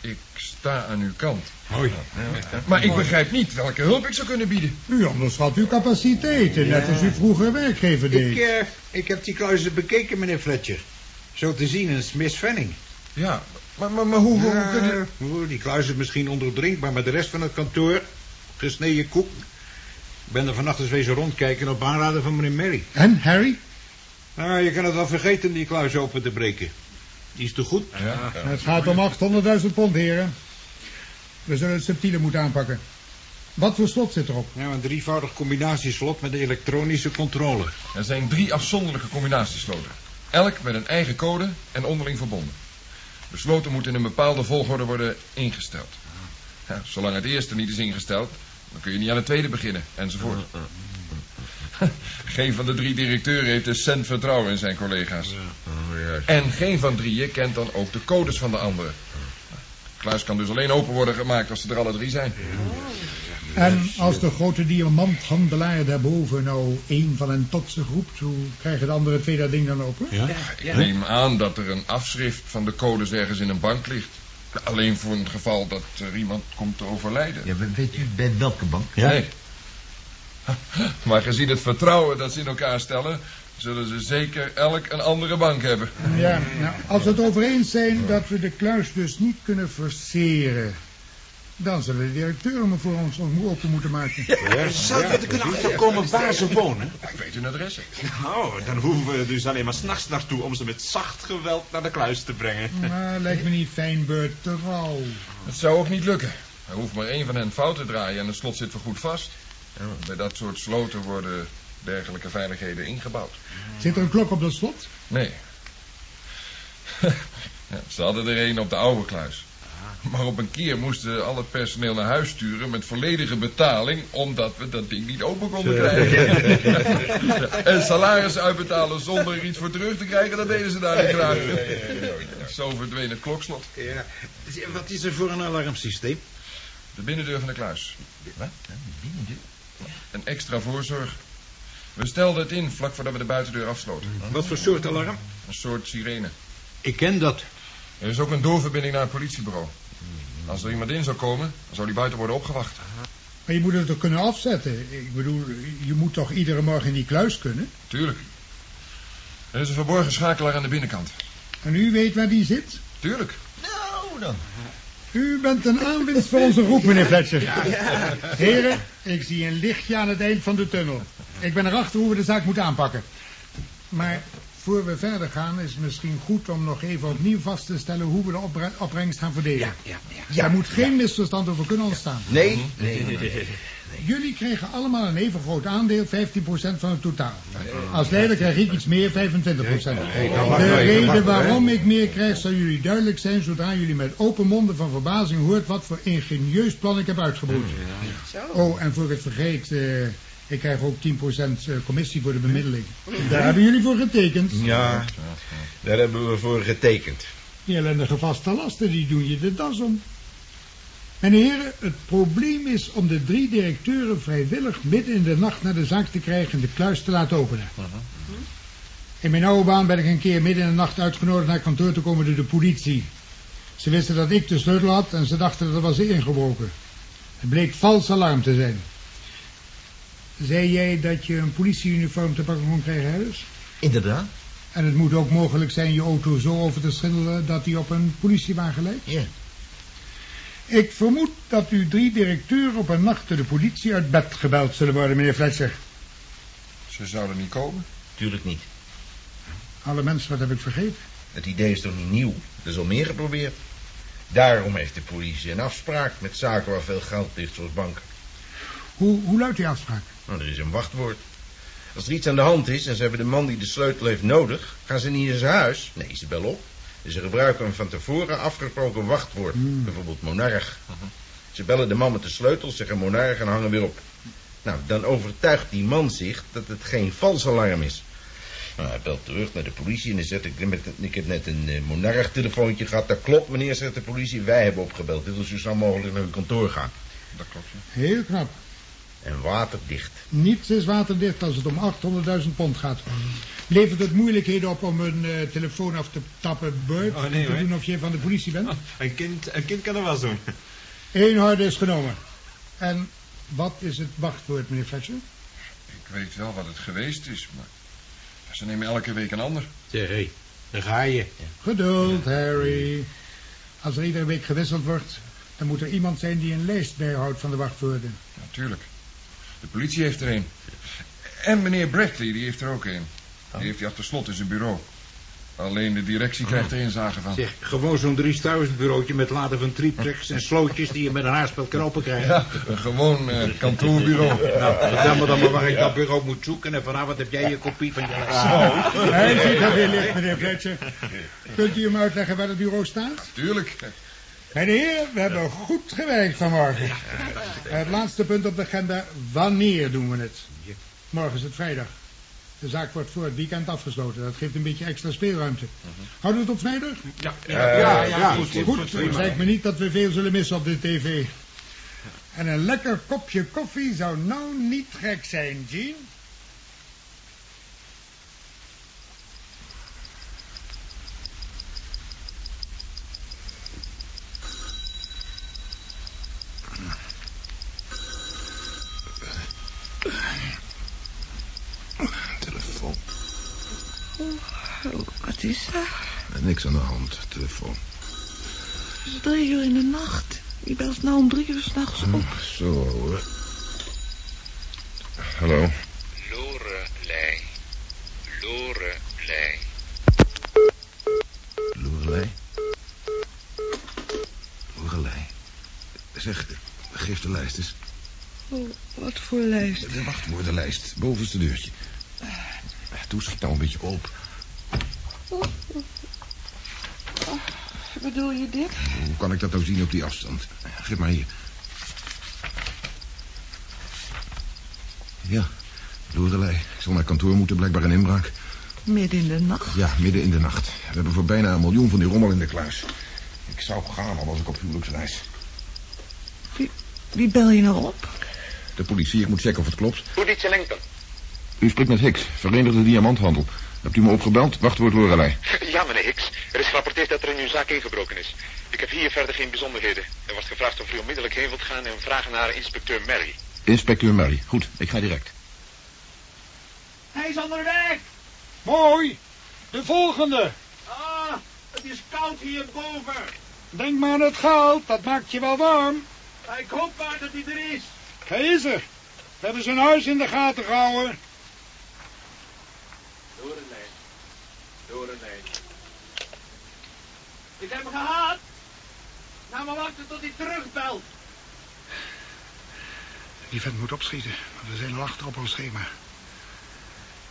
[SPEAKER 2] Ik sta aan uw kant.
[SPEAKER 5] Hoi.
[SPEAKER 2] Maar ik begrijp niet welke hulp ik zou kunnen bieden.
[SPEAKER 9] U onderschat uw capaciteiten, net als uw vroeger werkgever deed.
[SPEAKER 5] Ik, eh, ik heb die kluizen bekeken, meneer Fletcher. Zo te zien een Smith Venning.
[SPEAKER 2] Ja, maar, maar, maar hoe, hoe
[SPEAKER 5] Ja,
[SPEAKER 2] kun je...
[SPEAKER 5] hoor, die kluis is misschien onderdrinkbaar, maar de rest van het kantoor... gesneden koek. Ik ben er vannacht eens wezen rondkijken op aanraden van meneer Mary.
[SPEAKER 9] En, Harry?
[SPEAKER 5] Nou, je kan het wel vergeten die kluis open te breken. Die is te goed.
[SPEAKER 2] Ja,
[SPEAKER 9] Het gaat om 800.000 pond, heren. We zullen het subtiele moeten aanpakken. Wat voor slot zit erop?
[SPEAKER 5] Ja, een drievoudig combinatieslot met de elektronische controle.
[SPEAKER 2] Er zijn drie afzonderlijke combinatiesloten. Elk met een eigen code en onderling verbonden. De sloten moeten in een bepaalde volgorde worden ingesteld. Ja, zolang het eerste niet is ingesteld, dan kun je niet aan het tweede beginnen, enzovoort. Geen van de drie directeuren heeft een cent vertrouwen in zijn collega's. En geen van drieën kent dan ook de codes van de anderen. De kluis kan dus alleen open worden gemaakt als ze er alle drie zijn.
[SPEAKER 9] En als de grote diamanthandelaar daarboven nou één van hen tot zich roept, hoe krijgen de andere twee dat ding dan open?
[SPEAKER 5] Ja?
[SPEAKER 2] Ik neem aan dat er een afschrift van de codes ergens in een bank ligt. Alleen voor het geval dat er iemand komt te overlijden.
[SPEAKER 11] Ja, we- weet u bij welke bank?
[SPEAKER 2] Nee. [LAUGHS] Maar gezien het vertrouwen dat ze in elkaar stellen... zullen ze zeker elk een andere bank hebben.
[SPEAKER 9] Ja, nou, als we het over eens zijn dat we de kluis dus niet kunnen forceren... dan zullen de directeuren hem voor ons open moeten maken.
[SPEAKER 10] Zou je er kunnen achterkomen waar ze wonen?
[SPEAKER 2] Ik weet hun adressen.
[SPEAKER 10] Nou, dan hoeven we dus alleen maar s'nachts naartoe om ze met zacht geweld naar de kluis te brengen.
[SPEAKER 9] Maar lijkt me niet fijn, Bert, trouw.
[SPEAKER 2] Het zou ook niet lukken. Er hoeft maar één van hen fout te draaien en het slot zit voorgoed vast. Bij dat soort sloten worden dergelijke veiligheden ingebouwd.
[SPEAKER 9] Zit er een klok op dat slot?
[SPEAKER 2] Nee. [LAUGHS] Ja, ze hadden er een op de oude kluis. [LAUGHS] Maar op een keer moesten al het personeel naar huis sturen met volledige betaling, omdat we dat ding niet open konden krijgen. [LAUGHS] en salaris uitbetalen zonder er iets voor terug te krijgen, dat deden ze daar niet graag. Zo verdween het klokslot.
[SPEAKER 5] Ja. Wat is er voor een alarmsysteem?
[SPEAKER 2] De binnendeur van de kluis.
[SPEAKER 11] Wat?
[SPEAKER 2] Een extra voorzorg. We stelden het in vlak voordat we de buitendeur afsloten.
[SPEAKER 5] Wat voor soort alarm?
[SPEAKER 2] Een soort sirene.
[SPEAKER 5] Ik ken dat.
[SPEAKER 2] Er is ook een doorverbinding naar het politiebureau. Als er iemand in zou komen, dan zou die buiten worden opgewacht.
[SPEAKER 9] Maar je moet het toch kunnen afzetten? Ik bedoel, je moet toch iedere morgen in die kluis kunnen?
[SPEAKER 2] Tuurlijk. Er is een verborgen schakelaar aan de binnenkant.
[SPEAKER 9] En u weet waar die zit?
[SPEAKER 2] Tuurlijk.
[SPEAKER 11] Nou dan.
[SPEAKER 9] U bent een aanwinst voor onze groep, meneer Fletcher. Heren, ik zie een lichtje aan het eind van de tunnel. Ik ben erachter hoe we de zaak moeten aanpakken. Maar voor we verder gaan is het misschien goed om nog even opnieuw vast te stellen hoe we de opbre- opbrengst gaan verdelen.
[SPEAKER 5] ja,
[SPEAKER 9] Daar moet geen misverstand over kunnen ontstaan.
[SPEAKER 1] Nee, nee, nee, nee. [LAUGHS]
[SPEAKER 9] Jullie kregen allemaal een even groot aandeel, 15% van het totaal. Als leider krijg ik iets meer, 25%. De reden waarom ik meer krijg zal jullie duidelijk zijn zodra jullie met open monden van verbazing hoort wat voor ingenieus plan ik heb uitgebroed. Oh, en voor ik het vergeet, eh, ik krijg ook 10% commissie voor de bemiddeling. Daar hebben jullie voor getekend.
[SPEAKER 1] Ja, daar hebben we voor getekend.
[SPEAKER 9] Die ellendige vaste lasten, die doen je de das om. Mijn heren, het probleem is om de drie directeuren vrijwillig midden in de nacht naar de zaak te krijgen en de kluis te laten openen. In mijn oude baan ben ik een keer midden in de nacht uitgenodigd naar kantoor te komen door de politie. Ze wisten dat ik de sleutel had en ze dachten dat er was ingebroken. Het bleek vals alarm te zijn. Zei jij dat je een politieuniform te pakken kon krijgen, Harris?
[SPEAKER 11] Inderdaad.
[SPEAKER 9] En het moet ook mogelijk zijn je auto zo over te schilderen dat die op een politiewagen lijkt?
[SPEAKER 11] Ja.
[SPEAKER 9] Ik vermoed dat u drie directeuren op een nacht door de politie uit bed gebeld zullen worden, meneer Fletcher.
[SPEAKER 2] Ze zouden niet komen.
[SPEAKER 1] Tuurlijk niet.
[SPEAKER 9] Alle mensen, wat heb ik vergeten?
[SPEAKER 1] Het idee is toch niet nieuw? Er is al meer geprobeerd. Daarom heeft de politie een afspraak met zaken waar veel geld ligt, zoals banken.
[SPEAKER 9] Hoe, hoe luidt die afspraak?
[SPEAKER 1] Nou, er is een wachtwoord. Als er iets aan de hand is en ze hebben de man die de sleutel heeft nodig, gaan ze niet in zijn huis. Nee, ze bellen op. Dus ze gebruiken een van tevoren afgesproken wachtwoord. Bijvoorbeeld monarch. Ze bellen de man met de sleutel, zeggen monarch en hangen weer op. Nou, dan overtuigt die man zich dat het geen vals alarm is. Nou, hij belt terug naar de politie en dan zegt ik, met, ik heb net een eh, monarch-telefoontje gehad. Dat klopt, meneer, zegt de politie. Wij hebben opgebeld. Dit is zo snel mogelijk naar uw kantoor gaan.
[SPEAKER 2] Dat klopt. ja.
[SPEAKER 9] Heel knap.
[SPEAKER 1] En waterdicht.
[SPEAKER 9] Niets is waterdicht als het om 800.000 pond gaat. Levert het moeilijkheden op om een eh, telefoon af te tappen, Bert?
[SPEAKER 10] Oh, nee,
[SPEAKER 9] Te
[SPEAKER 10] hoor.
[SPEAKER 9] doen of je van de politie bent? [LAUGHS]
[SPEAKER 10] Een kind, een kind kan er wel doen.
[SPEAKER 9] Eén horde is genomen. En wat is het wachtwoord, meneer Fletcher?
[SPEAKER 2] Ik weet wel wat het geweest is, maar... Ze nemen elke week een ander.
[SPEAKER 5] Hé, daar ga je.
[SPEAKER 9] Geduld, Harry. Als er iedere week gewisseld wordt, dan moet er iemand zijn die een lijst bijhoudt van de wachtwoorden.
[SPEAKER 2] Natuurlijk. De politie heeft er een. En meneer Bradley, die heeft er ook een. Die heeft hij achter slot in zijn bureau. Alleen de directie krijgt er inzage van.
[SPEAKER 5] Zeg, gewoon zo'n 3000 bureautje met laden van triplex en slootjes die je met een haarspel kan opkrijgen.
[SPEAKER 2] Ja, een gewoon eh, kantoorbureau.
[SPEAKER 5] Nou, vertel me dan maar waar ik dat bureau moet zoeken en vanavond heb jij je kopie van je lijst.
[SPEAKER 9] Hij ziet dat weer licht, meneer Fletcher. Kunt u hem uitleggen waar het bureau staat?
[SPEAKER 2] Tuurlijk.
[SPEAKER 9] Mijn heer, we hebben goed gewerkt vanmorgen. Het laatste punt op de agenda, wanneer doen we het? Morgen is het vrijdag. De zaak wordt voor het weekend afgesloten. Dat geeft een beetje extra speelruimte. Houden we het op vrijdag?
[SPEAKER 10] Ja,
[SPEAKER 9] ja, ja, goed. Goed, zeg ik me niet dat we veel zullen missen op de tv. En een lekker kopje koffie zou nou niet gek zijn, Jean.
[SPEAKER 4] Telefoon.
[SPEAKER 8] Oh, wat is er?
[SPEAKER 4] Niks aan de hand. Telefoon.
[SPEAKER 8] Het is drie uur in de nacht. Wie belt nou om drie uur s'nachts op?
[SPEAKER 4] Zo hoor. Hallo.
[SPEAKER 12] Lorelei. Lorelei.
[SPEAKER 4] Lorelei. Lorelei. Zeg, geef de lijst eens.
[SPEAKER 8] Oh, wat voor lijst?
[SPEAKER 4] De wachtwoordenlijst. Bovenste deurtje. Doe schiet nou een beetje op.
[SPEAKER 8] Oh, oh. Oh, bedoel je dit?
[SPEAKER 4] Hoe kan ik dat nou zien op die afstand? Geef maar hier. Ja, Lorelei. Ik zal naar kantoor moeten, blijkbaar een inbraak.
[SPEAKER 8] Midden in de nacht?
[SPEAKER 4] Ja, midden in de nacht. We hebben voor bijna een miljoen van die rommel in de kluis. Ik zou gaan, al was ik op huwelijksreis.
[SPEAKER 8] Wie, wie bel je nou op?
[SPEAKER 4] De politie, ik moet checken of het klopt.
[SPEAKER 12] Politie Lincoln.
[SPEAKER 4] U spreekt met Hicks, Verenigde Diamanthandel. Hebt u me opgebeld? Wachtwoord Lorelei.
[SPEAKER 12] Ja, meneer Hicks. Er is gerapporteerd dat er in uw zaak ingebroken is. Ik heb hier verder geen bijzonderheden. Er wordt gevraagd of u onmiddellijk heen wilt gaan en vragen naar inspecteur Mary.
[SPEAKER 4] Inspecteur Murray. Goed, ik ga direct.
[SPEAKER 5] Hij is onderweg. Mooi. De volgende. Ah, het is koud hierboven.
[SPEAKER 9] Denk maar aan het goud, dat maakt je wel warm.
[SPEAKER 5] Ik hoop maar dat hij er is.
[SPEAKER 9] Hij is er. We hebben zijn huis in de gaten gehouden.
[SPEAKER 10] Lorelei. Lorelei. Ik heb hem gehad. Nou maar wachten tot hij terugbelt.
[SPEAKER 9] Die vent moet opschieten, want we zijn al achter op ons schema.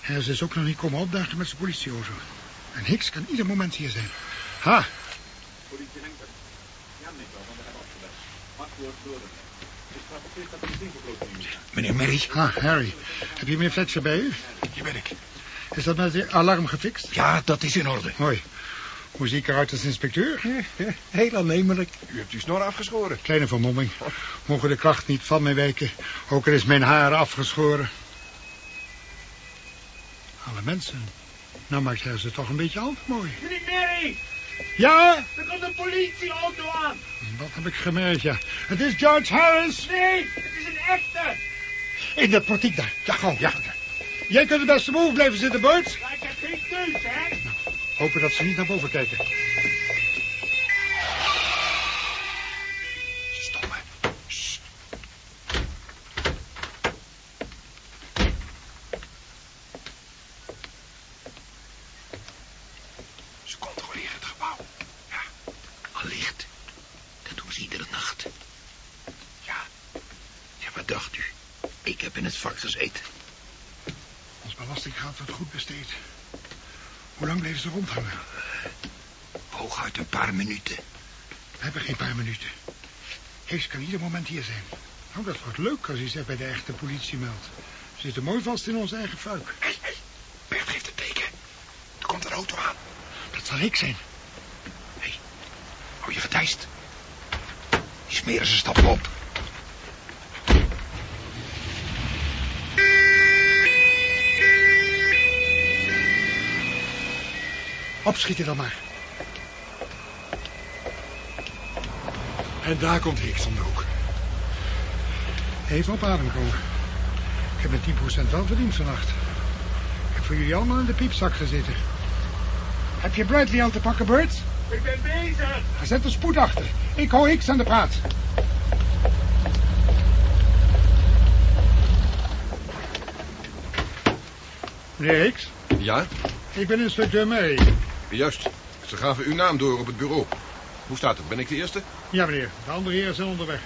[SPEAKER 9] Hij is dus ook nog niet komen opdagen met zijn politieauto. En Hicks kan ieder moment hier zijn. Ha,
[SPEAKER 10] Politie Lincoln. Ja, meneer wel, want we hebben opgebeld. Wachtwoord zaak.
[SPEAKER 9] meneer Merry. Ha, Harry. Heb je meer Fletcher bij u?
[SPEAKER 5] Hier ben ik.
[SPEAKER 9] Is dat met het alarm gefixt?
[SPEAKER 5] Ja, dat is in orde.
[SPEAKER 9] Hoi. Hoe zie ik eruit als inspecteur?
[SPEAKER 5] Heel aannemelijk.
[SPEAKER 4] U hebt uw snor afgeschoren.
[SPEAKER 9] Kleine vermomming. Mogen de kracht niet van mij wijken. Ook al is mijn haar afgeschoren. Alle mensen. Nou maakt hij ze toch een beetje al mooi.
[SPEAKER 5] Meneer Mary,
[SPEAKER 9] Ja,
[SPEAKER 5] er komt een politieauto aan.
[SPEAKER 9] dat heb ik gemerkt, ja. Het is George Harris.
[SPEAKER 5] Nee, het is een echte.
[SPEAKER 9] In dat portiek daar. Ja, gauw, ja. Jij kunt het beste boven blijven zitten, Bert.
[SPEAKER 5] Maar ik heb geen keus, hè.
[SPEAKER 9] Hopen dat ze niet naar boven kijken.
[SPEAKER 5] Stomme. Sst. Ze controleren het gebouw. Ja. Allicht. Dat doen ze iedere nacht. Ja. Ja, wat dacht u? Ik heb in het vak gezeten.
[SPEAKER 9] Ons belastinggeld wordt goed besteed. Hoe lang bleven ze rondhangen?
[SPEAKER 5] Hooguit een paar minuten.
[SPEAKER 9] We hebben geen paar minuten. Hicks kan ieder moment hier zijn. Nou, dat wordt leuk als hij zich bij de echte politie meldt. We zitten mooi vast in onze eigen fuik.
[SPEAKER 5] Hé, hé. Bert geeft het teken. Er komt een auto aan.
[SPEAKER 9] Dat zal ik zijn.
[SPEAKER 5] Hé, hou je gedijst. Die smeren ze stappen op.
[SPEAKER 9] Opschieten dan maar.
[SPEAKER 2] En daar komt Hicks om de hoek.
[SPEAKER 9] Even op adem komen. Ik heb mijn 10% wel verdiend vannacht. Ik heb voor jullie allemaal in de piepzak gezeten. Heb je Bradley al te pakken, Bert?
[SPEAKER 3] Ik ben bezig.
[SPEAKER 9] Zet er spoed achter. Ik hou Hicks aan de praat. Meneer Hicks,
[SPEAKER 4] Ja?
[SPEAKER 9] ik ben instructeur Mary.
[SPEAKER 4] Juist. Ze gaven uw naam door op het bureau. Hoe staat het? Ben ik de eerste?
[SPEAKER 9] Ja, meneer. De andere heren zijn onderweg.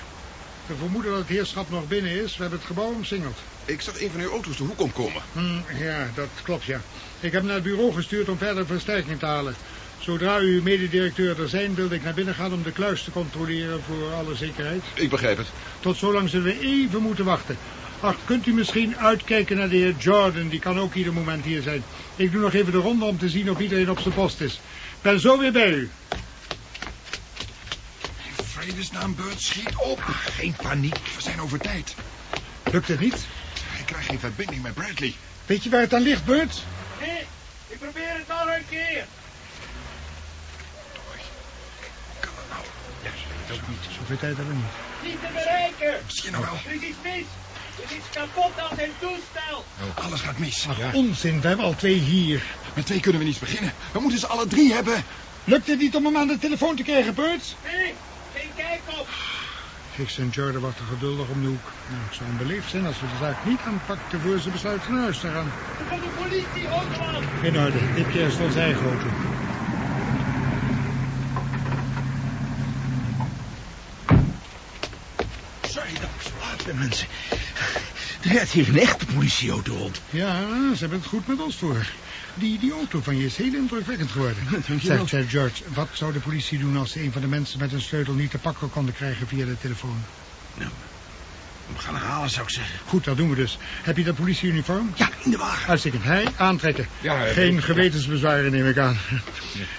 [SPEAKER 9] We vermoeden dat het heerschap nog binnen is. We hebben het gebouw omsingeld.
[SPEAKER 4] Ik zag een van uw auto's de hoek omkomen.
[SPEAKER 9] Hm, ja, dat klopt, ja. Ik heb naar het bureau gestuurd om verder versterking te halen. Zodra uw mededirecteur er zijn, wilde ik naar binnen gaan om de kluis te controleren voor alle zekerheid.
[SPEAKER 4] Ik begrijp het.
[SPEAKER 9] Tot zolang zullen we even moeten wachten. Ach, kunt u misschien uitkijken naar de heer Jordan? Die kan ook ieder moment hier zijn. Ik doe nog even de ronde om te zien of iedereen op zijn post is. Ben zo weer bij u.
[SPEAKER 2] In vredesnaam, Bert, schiet op.
[SPEAKER 5] Geen paniek.
[SPEAKER 2] We zijn over tijd.
[SPEAKER 9] Lukt het niet?
[SPEAKER 2] Ik krijg geen verbinding met Bradley.
[SPEAKER 9] Weet je waar het aan ligt, Bert?
[SPEAKER 3] Nee, ik probeer het nog een keer.
[SPEAKER 2] Kan dat nou?
[SPEAKER 9] Ja, dat ook niet. Zoveel tijd hebben we niet.
[SPEAKER 3] Niet te bereiken.
[SPEAKER 2] Je nou wel?
[SPEAKER 3] Er is iets mis. Er is iets kapot aan zijn toestel.
[SPEAKER 2] Alles gaat mis.
[SPEAKER 9] Ach, onzin. We hebben al twee hier.
[SPEAKER 2] Met twee kunnen we niet beginnen. We moeten ze alle drie hebben.
[SPEAKER 9] Lukt het niet om hem aan de telefoon te krijgen, Bert?
[SPEAKER 3] Nee, geen kijk op.
[SPEAKER 9] Hicks en Jordan wachten geduldig om de hoek. Nou, het zou onbeleefd zijn als we de zaak niet aanpakten voor ze besluiten naar huis te gaan.
[SPEAKER 3] Er komt een politieauto aan.
[SPEAKER 9] In orde. Dit keer is het onze eigen auto.
[SPEAKER 5] Sorry dat ben, mensen. Er rijdt hier een echte politieauto rond.
[SPEAKER 9] Ja, ze hebben het goed met ons voor. Die, die auto van je is heel indrukwekkend geworden. [LAUGHS]
[SPEAKER 5] Dankjewel.
[SPEAKER 9] Zeg, zeg, George, wat zou de politie doen als ze een van de mensen met een sleutel niet te pakken konden krijgen via de telefoon?
[SPEAKER 5] Nou, we gaan halen, zou ik zeggen.
[SPEAKER 9] Goed, dat doen we dus. Heb je dat politieuniform?
[SPEAKER 5] Ja, in de wagen.
[SPEAKER 9] Uitstekend. Hij aantrekken.
[SPEAKER 3] Ja,
[SPEAKER 9] Geen gewetensbezwaren, neem ik aan.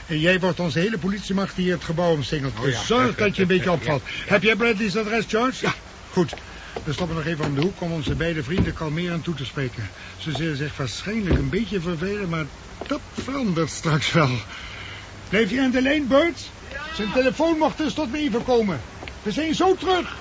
[SPEAKER 9] En jij wordt onze hele politiemacht die hier het gebouw omsingelt.
[SPEAKER 3] Oh, ja.
[SPEAKER 9] Zorg dat je een beetje opvalt. Heb jij Bradley's adres, George? Ja. Goed. We stoppen nog even om de hoek om onze beide vrienden kalmerend toe te spreken. Ze zullen zich waarschijnlijk een beetje vervelen, maar dat verandert straks wel. Blijf je aan de lijn, Bert? Zijn telefoon mocht dus tot me even komen. We zijn zo terug.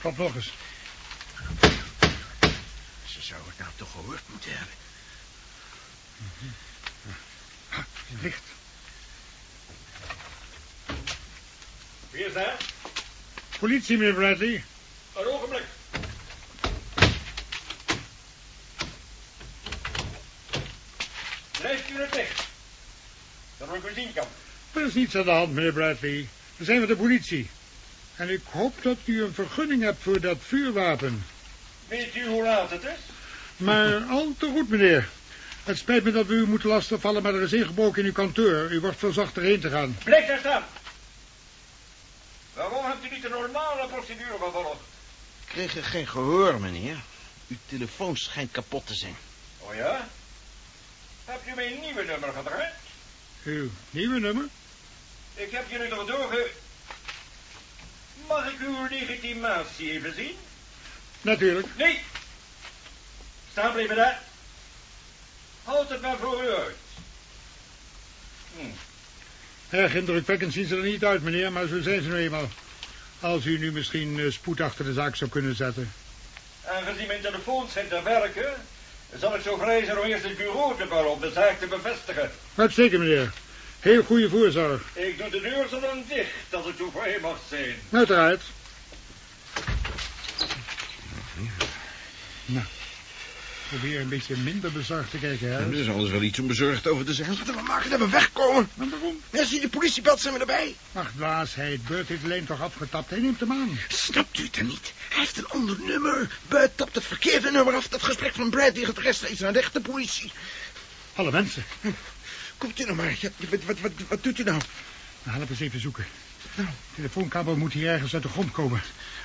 [SPEAKER 9] Klap nog eens.
[SPEAKER 5] Het nou toch gehoord moeten hebben.
[SPEAKER 9] Licht.
[SPEAKER 3] Wie is daar?
[SPEAKER 9] Politie, meneer Bradley.
[SPEAKER 3] Een ogenblik. Blijft u het weg. Dat ik u zien kan.
[SPEAKER 9] Er is niets aan de hand, meneer Bradley. We zijn met de politie. En ik hoop dat u een vergunning hebt voor dat vuurwapen.
[SPEAKER 3] Weet u hoe laat het is?
[SPEAKER 9] Maar al te goed, meneer. Het spijt me dat we u moeten lastigvallen, maar er is ingebroken in uw kantoor. U wordt verzocht erheen te gaan.
[SPEAKER 3] Blijf daar staan. Waarom hebt u niet de normale procedure gevolgd?
[SPEAKER 5] Ik kreeg er geen gehoor, meneer. Uw telefoon schijnt kapot te zijn.
[SPEAKER 3] Oh ja? Hebt u mijn nieuwe nummer gedraaid?
[SPEAKER 9] Uw nieuwe nummer?
[SPEAKER 3] Ik heb jullie toch doorge... Mag ik uw legitimatie even zien?
[SPEAKER 9] Natuurlijk.
[SPEAKER 3] Nee! Staan blijven daar. Houd het maar voor u uit. Hm.
[SPEAKER 9] Erg indrukwekkend zien ze er niet uit, meneer, maar zo zijn ze nu eenmaal. Als u nu misschien eh, spoed achter de zaak zou kunnen zetten.
[SPEAKER 3] Aangezien mijn telefoon schijnt te werken... zal ik zo vrij zijn om eerst het bureau te bellen om de zaak te bevestigen.
[SPEAKER 9] Uitstekend, meneer. Heel goede voorzorg.
[SPEAKER 3] Ik doe de deur zo lang dicht als het u voor mag zijn.
[SPEAKER 9] Uiteraard. Nou, probeer een beetje minder bezorgd te kijken, hè?
[SPEAKER 5] Er is alles wel iets om bezorgd over te zijn. Laten we maken dat we wegkomen.
[SPEAKER 9] Maar waarom?
[SPEAKER 5] Ja, zie je politiebelt zijn we erbij.
[SPEAKER 9] Ach, dwaasheid. Bert heeft de lijn toch afgetapt. Hij neemt hem aan.
[SPEAKER 5] Snapt u het dan niet? Hij heeft een ander nummer. Bert tapt het verkeerde nummer af. Dat gesprek van Brad gaat rechtstreeks naar de echte politie.
[SPEAKER 9] Alle mensen.
[SPEAKER 5] Komt u nou maar. Ja, wat, wat, wat, wat doet u nou?
[SPEAKER 9] Nou, we eens even zoeken. Nou, de telefoonkabel moet hier ergens uit de grond komen.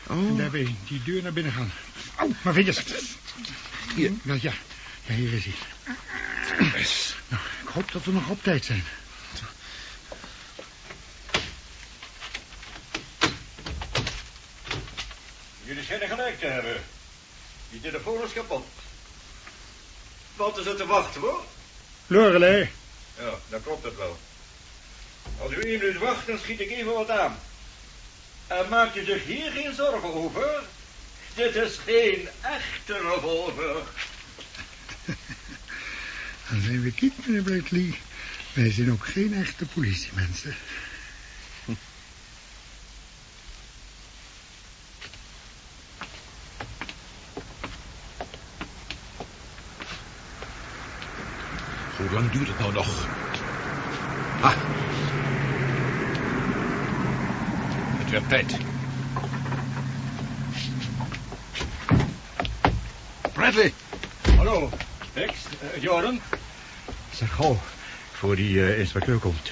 [SPEAKER 9] En
[SPEAKER 5] Oh,
[SPEAKER 9] daarbij die deur naar binnen gaan. Au, mijn vingers.
[SPEAKER 5] Hier.
[SPEAKER 9] Nou ja, ja hier is hij. Nou, ik hoop dat we nog op tijd zijn.
[SPEAKER 3] Jullie schijnen gelijk te hebben. Die telefoon is kapot. Wat is er te wachten, hoor?
[SPEAKER 9] Lorelei.
[SPEAKER 3] Ja, dat klopt het wel. Als u even minuut wacht, dan schiet ik even wat aan. En maak je zich hier geen zorgen over? Dit is geen echte revolver. [LAUGHS]
[SPEAKER 9] Dan zijn we kiet, meneer Blakely. Wij zijn ook geen echte politiemensen. [LAUGHS]
[SPEAKER 5] Hoe lang duurt het nou nog? Ah. Het werd tijd. Bradley.
[SPEAKER 3] Hallo, Hicks, eh, Jordan.
[SPEAKER 13] Zeg, gauw, voor die eh, inspecteur komt.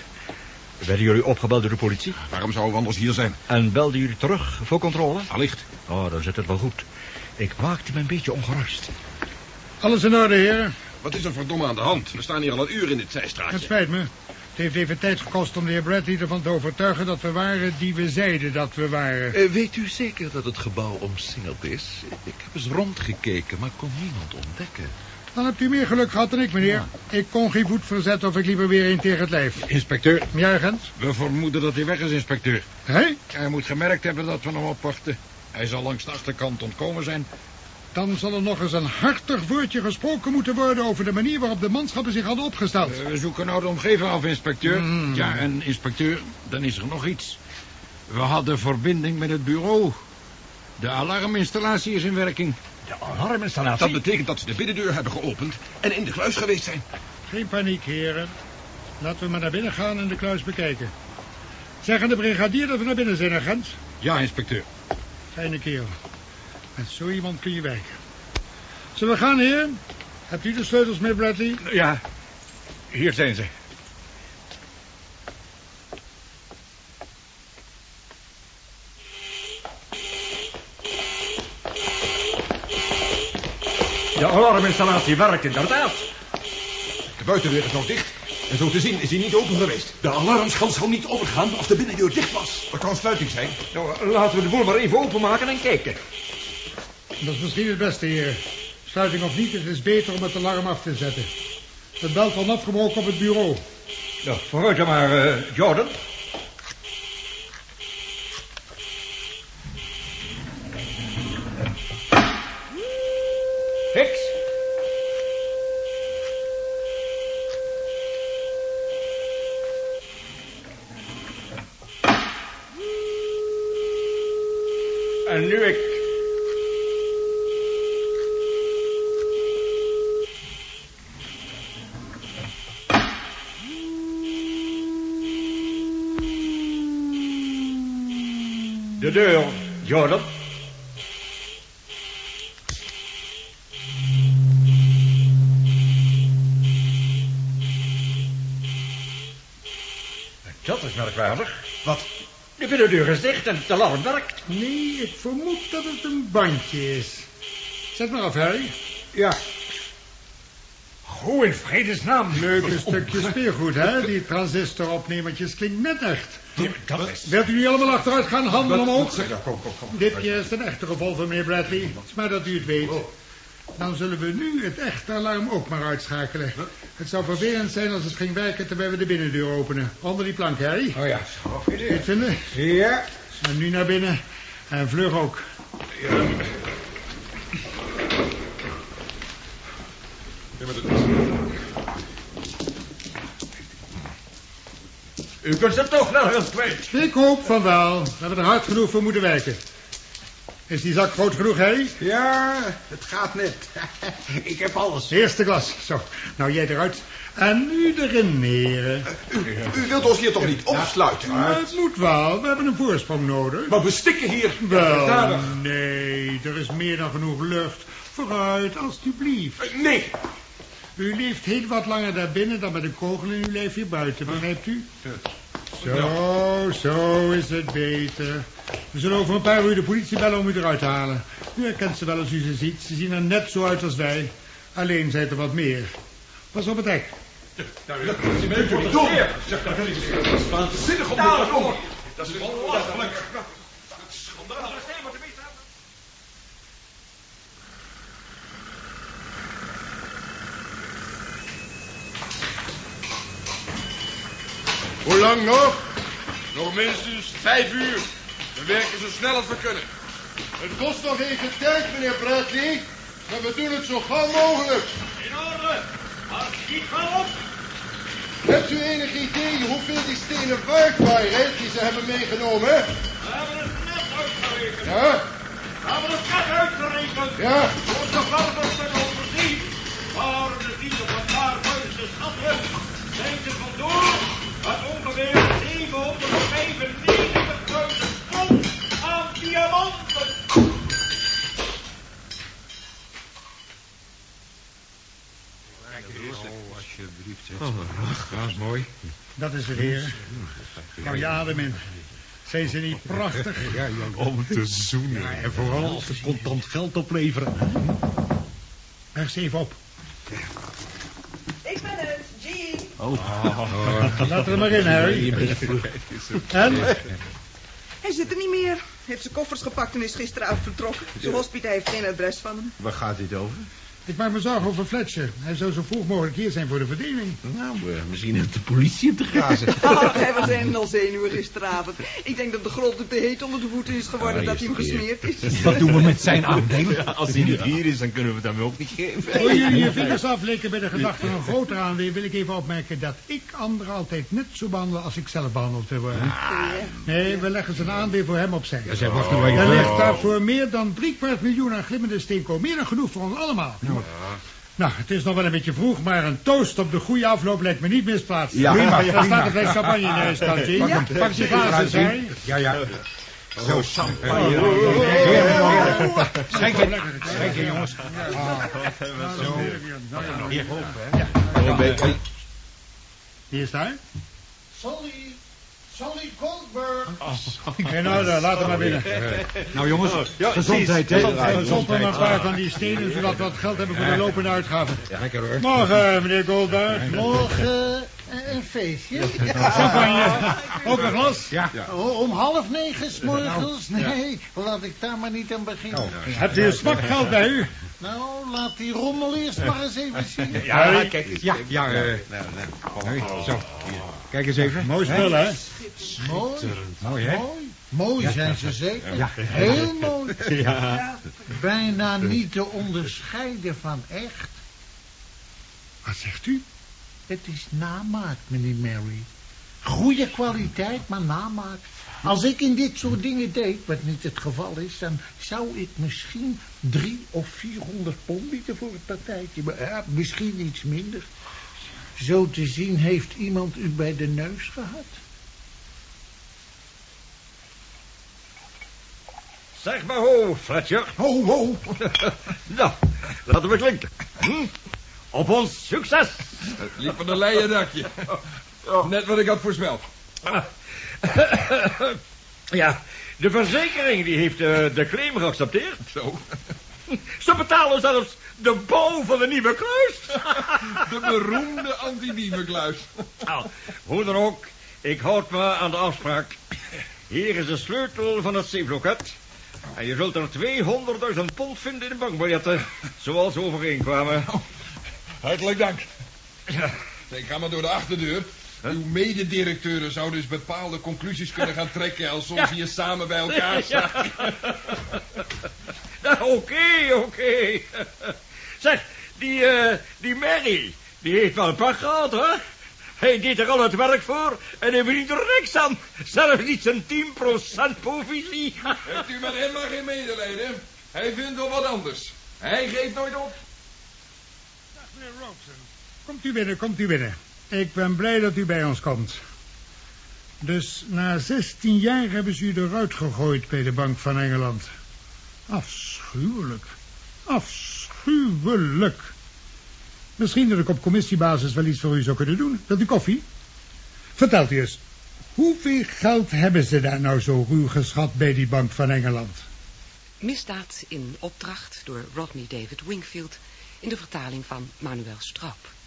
[SPEAKER 13] Werden jullie opgebeld door de politie?
[SPEAKER 4] Waarom zouden we anders hier zijn?
[SPEAKER 13] En belden jullie terug voor controle?
[SPEAKER 4] Allicht.
[SPEAKER 13] Oh, dan zit het wel goed. Ik maakte me een beetje ongerust.
[SPEAKER 9] Alles in orde, heren.
[SPEAKER 4] Wat is er verdomme aan de hand? We staan hier al een uur in dit
[SPEAKER 9] Het
[SPEAKER 4] zijstraatje.
[SPEAKER 9] spijt me. Het heeft even tijd gekost om de heer Bradley ervan te overtuigen dat we waren die we zeiden dat we waren.
[SPEAKER 5] Eh, weet u zeker dat het gebouw omsingeld is? Ik heb eens rondgekeken, maar kon niemand ontdekken.
[SPEAKER 9] Dan hebt u meer geluk gehad dan ik, meneer. Ik kon geen voet verzetten of ik liever weer een tegen het lijf.
[SPEAKER 3] Inspecteur,
[SPEAKER 9] Ja, agent?
[SPEAKER 3] we vermoeden dat hij weg is, inspecteur.
[SPEAKER 9] Hé?
[SPEAKER 3] Hij moet gemerkt hebben dat we hem opwachten. Hij zal langs de achterkant ontkomen zijn.
[SPEAKER 9] Dan zal er nog eens een hartig woordje gesproken moeten worden over de manier waarop de manschappen zich hadden opgesteld.
[SPEAKER 3] Eh, We zoeken nou de omgeving af, inspecteur.
[SPEAKER 9] Mm.
[SPEAKER 3] Ja, en inspecteur, dan is er nog iets. We hadden verbinding met het bureau. De alarminstallatie is in werking.
[SPEAKER 13] De alarminstallatie?
[SPEAKER 4] Dat betekent dat ze de binnendeur hebben geopend en in de kluis geweest zijn.
[SPEAKER 9] Geen paniek, heren. Laten we maar naar binnen gaan en de kluis bekijken. Zeg aan de brigadier dat we naar binnen zijn, agent.
[SPEAKER 3] Ja, inspecteur.
[SPEAKER 9] Fijne kerel. Met zo iemand kun je werken. Zullen we gaan, heer? Hebt u de sleutels mee, Bradley?
[SPEAKER 3] Ja, hier zijn ze.
[SPEAKER 10] De alarminstallatie werkt inderdaad.
[SPEAKER 4] De buitendeur is nog dicht. En zo te zien is hij niet open geweest.
[SPEAKER 5] De alarmschans zou niet overgaan als de binnendeur dicht was.
[SPEAKER 4] Er kan sluiting zijn.
[SPEAKER 10] Nou, laten we de boel maar even openmaken en kijken.
[SPEAKER 9] Dat is misschien het beste, heer. Sluiting of niet, het is beter om het alarm af te zetten. Het belt onafgebroken op het bureau.
[SPEAKER 3] Nou, vooruit maar, eh, Jordan. Jordan. Dat is merkwaardig.
[SPEAKER 4] Wat?
[SPEAKER 3] De binnendeur is dicht en het alarm werkt.
[SPEAKER 9] Nee, ik vermoed dat het een bandje is. Zet maar af, Harry.
[SPEAKER 3] Ja. Hoe in vredesnaam.
[SPEAKER 9] Leuke stukje speelgoed, hè? Die transistoropnemertjes klinkt net echt.
[SPEAKER 3] Dat is...
[SPEAKER 9] Wilt u nu allemaal achteruit gaan, handen omhoog?
[SPEAKER 4] Ja, kom, kom, kom.
[SPEAKER 9] Dit keer is een echte revolver, meneer Bradley. Maar dat u het weet. Dan zullen we nu het echte alarm ook maar uitschakelen. Het zou vervelend zijn als het ging werken terwijl we de binnendeur openen. Onder die plank, Harry.
[SPEAKER 3] Oh ja.
[SPEAKER 9] Dit vinden?
[SPEAKER 3] Ja.
[SPEAKER 9] En nu naar binnen. En vlug ook.
[SPEAKER 3] U kunt ze toch nergens kwijt.
[SPEAKER 9] Ik hoop van wel. We hebben er hard genoeg voor moeten werken. Is die zak groot genoeg, Harry?
[SPEAKER 3] Ja, het gaat net. [LAUGHS] Ik heb alles.
[SPEAKER 9] Eerste klas. Zo, nou jij eruit. En nu erin, heren.
[SPEAKER 4] U, u wilt ons hier toch niet opsluiten?
[SPEAKER 9] Maar het moet wel. We hebben een voorsprong nodig.
[SPEAKER 4] Maar we stikken hier.
[SPEAKER 9] Wel, nee. Er is meer dan genoeg lucht. Vooruit, alstublieft.
[SPEAKER 4] Eh, Nee.
[SPEAKER 9] U leeft heel wat langer daarbinnen dan met een kogel in uw lijf hier buiten, begrijpt u? Zo, zo is het beter. We zullen over een paar uur de politie bellen om u eruit te halen. U herkent ze wel als u ze ziet. Ze zien er net zo uit als wij. Alleen zijn er wat meer. Pas op het hek.
[SPEAKER 4] Dom. Dat is waanzinnig om doen. Dat is. Schandalig.
[SPEAKER 2] Lang nog? Nog minstens vijf uur. We werken zo snel als we kunnen.
[SPEAKER 4] Het kost nog even tijd, meneer Bradley. Maar we doen het zo gauw mogelijk.
[SPEAKER 3] In orde. Maar schiet maar op.
[SPEAKER 4] Hebt u enig idee hoeveel die stenen waard waren die ze hebben meegenomen?
[SPEAKER 3] We hebben het net uitgerekend.
[SPEAKER 4] Ja?
[SPEAKER 3] We hebben het net uitgerekend.
[SPEAKER 4] Ja?
[SPEAKER 3] Onze vader zijn al voorzien. Maar de niet op een paar vuisten schatten. Zijn ze vandoor met ongeveer 795.000 pond aan diamanten.
[SPEAKER 10] alsjeblieft.
[SPEAKER 13] Oh,
[SPEAKER 10] dat is mooi.
[SPEAKER 9] Dat is het, heer. Kan je adem in. Zijn ze niet prachtig? [LAUGHS]
[SPEAKER 10] Ja, ja, om te zoenen. Ja, en vooral als ze contant geld opleveren.
[SPEAKER 9] Leg eens even op.
[SPEAKER 8] Jean.
[SPEAKER 9] Oh. [LAUGHS] Laat er maar in, Harry. En?
[SPEAKER 8] Hij zit er niet meer. Heeft zijn koffers gepakt en is gisteravond vertrokken. Zijn hospita heeft geen adres van hem.
[SPEAKER 10] Waar gaat dit over?
[SPEAKER 9] Ik maak me zorgen over Fletcher. Hij zou zo vroeg mogelijk hier zijn voor de verdeling.
[SPEAKER 1] Nou, eh, misschien heeft de politie hem te grazen. [LAUGHS]
[SPEAKER 8] Oh, hij was helemaal zenuwig gisteravond. Ik denk dat de grond te heet onder de voeten is geworden
[SPEAKER 1] Ah,
[SPEAKER 8] dat hij hem gesmeerd is. [LAUGHS]
[SPEAKER 1] Wat doen we met zijn aandeel?
[SPEAKER 13] Ja, als hij niet hier is, dan kunnen we het hem ook niet geven.
[SPEAKER 9] Voor jullie je vingers afleken bij de gedachte van een groter aandeel... wil ik even opmerken dat ik anderen altijd net zo behandel als ik zelf behandeld wil worden. Nee, we leggen zijn aandeel voor hem opzij.
[SPEAKER 10] Ja, zeg, wacht nou.
[SPEAKER 9] Er ligt daar voor meer dan drie kwart miljoen aan glimmende steenkool. Meer dan genoeg voor ons allemaal. Nou, het is nog wel een beetje vroeg, maar een toast op de goede afloop lijkt me niet misplaatst.
[SPEAKER 10] Ja.
[SPEAKER 9] Prima,
[SPEAKER 10] Ja,
[SPEAKER 9] daar staat een fles champagne in de ijskantje.
[SPEAKER 10] Pak
[SPEAKER 9] Ja. Pak die glazen, zei.
[SPEAKER 10] Ja, ja. Zo, champagne.
[SPEAKER 9] Schenk
[SPEAKER 10] je, schenk je, jongens.
[SPEAKER 9] Zo.
[SPEAKER 10] Hier.
[SPEAKER 9] Wie is daar?
[SPEAKER 4] Solly. Solly Goldberg.
[SPEAKER 9] In orde, laat hem maar binnen.
[SPEAKER 10] Nou, jongens,
[SPEAKER 13] Ja,
[SPEAKER 10] gezondheid, hè?
[SPEAKER 9] Gezond nog een paar van die stenen, zodat we wat geld hebben voor de lopende uitgaven.
[SPEAKER 10] Ja, lekker hoor.
[SPEAKER 9] Morgen, meneer Goldberg.
[SPEAKER 14] Morgen een feestje.
[SPEAKER 9] Champagne. Ook een glas?
[SPEAKER 10] Ja.
[SPEAKER 14] Oh, om half negen 's morgens? Nee, laat ik daar maar niet aan beginnen.
[SPEAKER 9] Hebt u een smakgeld bij u?
[SPEAKER 14] Nou, laat die rommel eerst maar eens even zien.
[SPEAKER 9] Ja,
[SPEAKER 10] kijk eens. Ja, ja. eh, Harry, Zo. Kijk eens even.
[SPEAKER 9] Mooi spul, hè?
[SPEAKER 14] Mooi,
[SPEAKER 10] Mooi, hè?
[SPEAKER 14] mooi. Mooi zijn ze zeker.
[SPEAKER 10] Ja.
[SPEAKER 14] Heel mooi.
[SPEAKER 9] Ja.
[SPEAKER 14] Bijna niet te onderscheiden van echt.
[SPEAKER 9] Wat zegt u?
[SPEAKER 14] Het is namaak, meneer Mary. Goede kwaliteit, maar namaak. Als ik in dit soort dingen deed, wat niet het geval is, dan zou ik misschien drie of vierhonderd pond bieden voor het partijtje. Maar ja, misschien iets minder. Zo te zien heeft iemand u bij de neus gehad.
[SPEAKER 3] Zeg maar ho, Fletcher.
[SPEAKER 1] Ho, ho. [LAUGHS]
[SPEAKER 3] nou, laten we klinken. Hm? Op ons succes.
[SPEAKER 2] Het liep van een leien dakje. Net wat ik had voorspeld.
[SPEAKER 3] ja, de verzekering die heeft eh, de claim geaccepteerd.
[SPEAKER 2] Zo.
[SPEAKER 3] Ze betalen zelfs de bouw van de nieuwe kluis.
[SPEAKER 2] De beroemde antidiemenkluis.
[SPEAKER 3] nou, hoe dan ook, ik houd me aan de afspraak. Hier is de sleutel van het zeefloket. En je zult er 200.000 pond vinden in de bankbiljetten. Zoals we overeenkwamen.
[SPEAKER 2] Hartelijk dank. Ik ga maar door de achterdeur. Uw mededirecteuren zouden dus bepaalde conclusies kunnen gaan trekken... als ons hier samen bij elkaar staan. [LAUGHS]
[SPEAKER 3] Nou, Oké, oké. Zeg, die, eh, die Mary, die heeft wel een pak gehad, hè? Hij deed er al het werk voor en hij verdient er niks aan. Zelfs niet zijn 10% provisie.
[SPEAKER 2] Heeft u met hem maar geen medelijden? Hij vindt wel wat anders. Hij geeft nooit op.
[SPEAKER 9] Meneer Robson. Komt u binnen, komt u binnen. Ik ben blij dat u bij ons komt. Dus na 16 jaar hebben ze u eruit gegooid bij de Bank van Engeland. Afschuwelijk. Afschuwelijk. Misschien dat ik op commissiebasis wel iets voor u zou kunnen doen. Wilt u koffie? Vertelt u eens. Hoeveel geld hebben ze daar nou zo ruw geschat bij die Bank van Engeland?
[SPEAKER 7] Misdaad in opdracht door Rodney David Wingfield in de vertaling van Manuel Straub.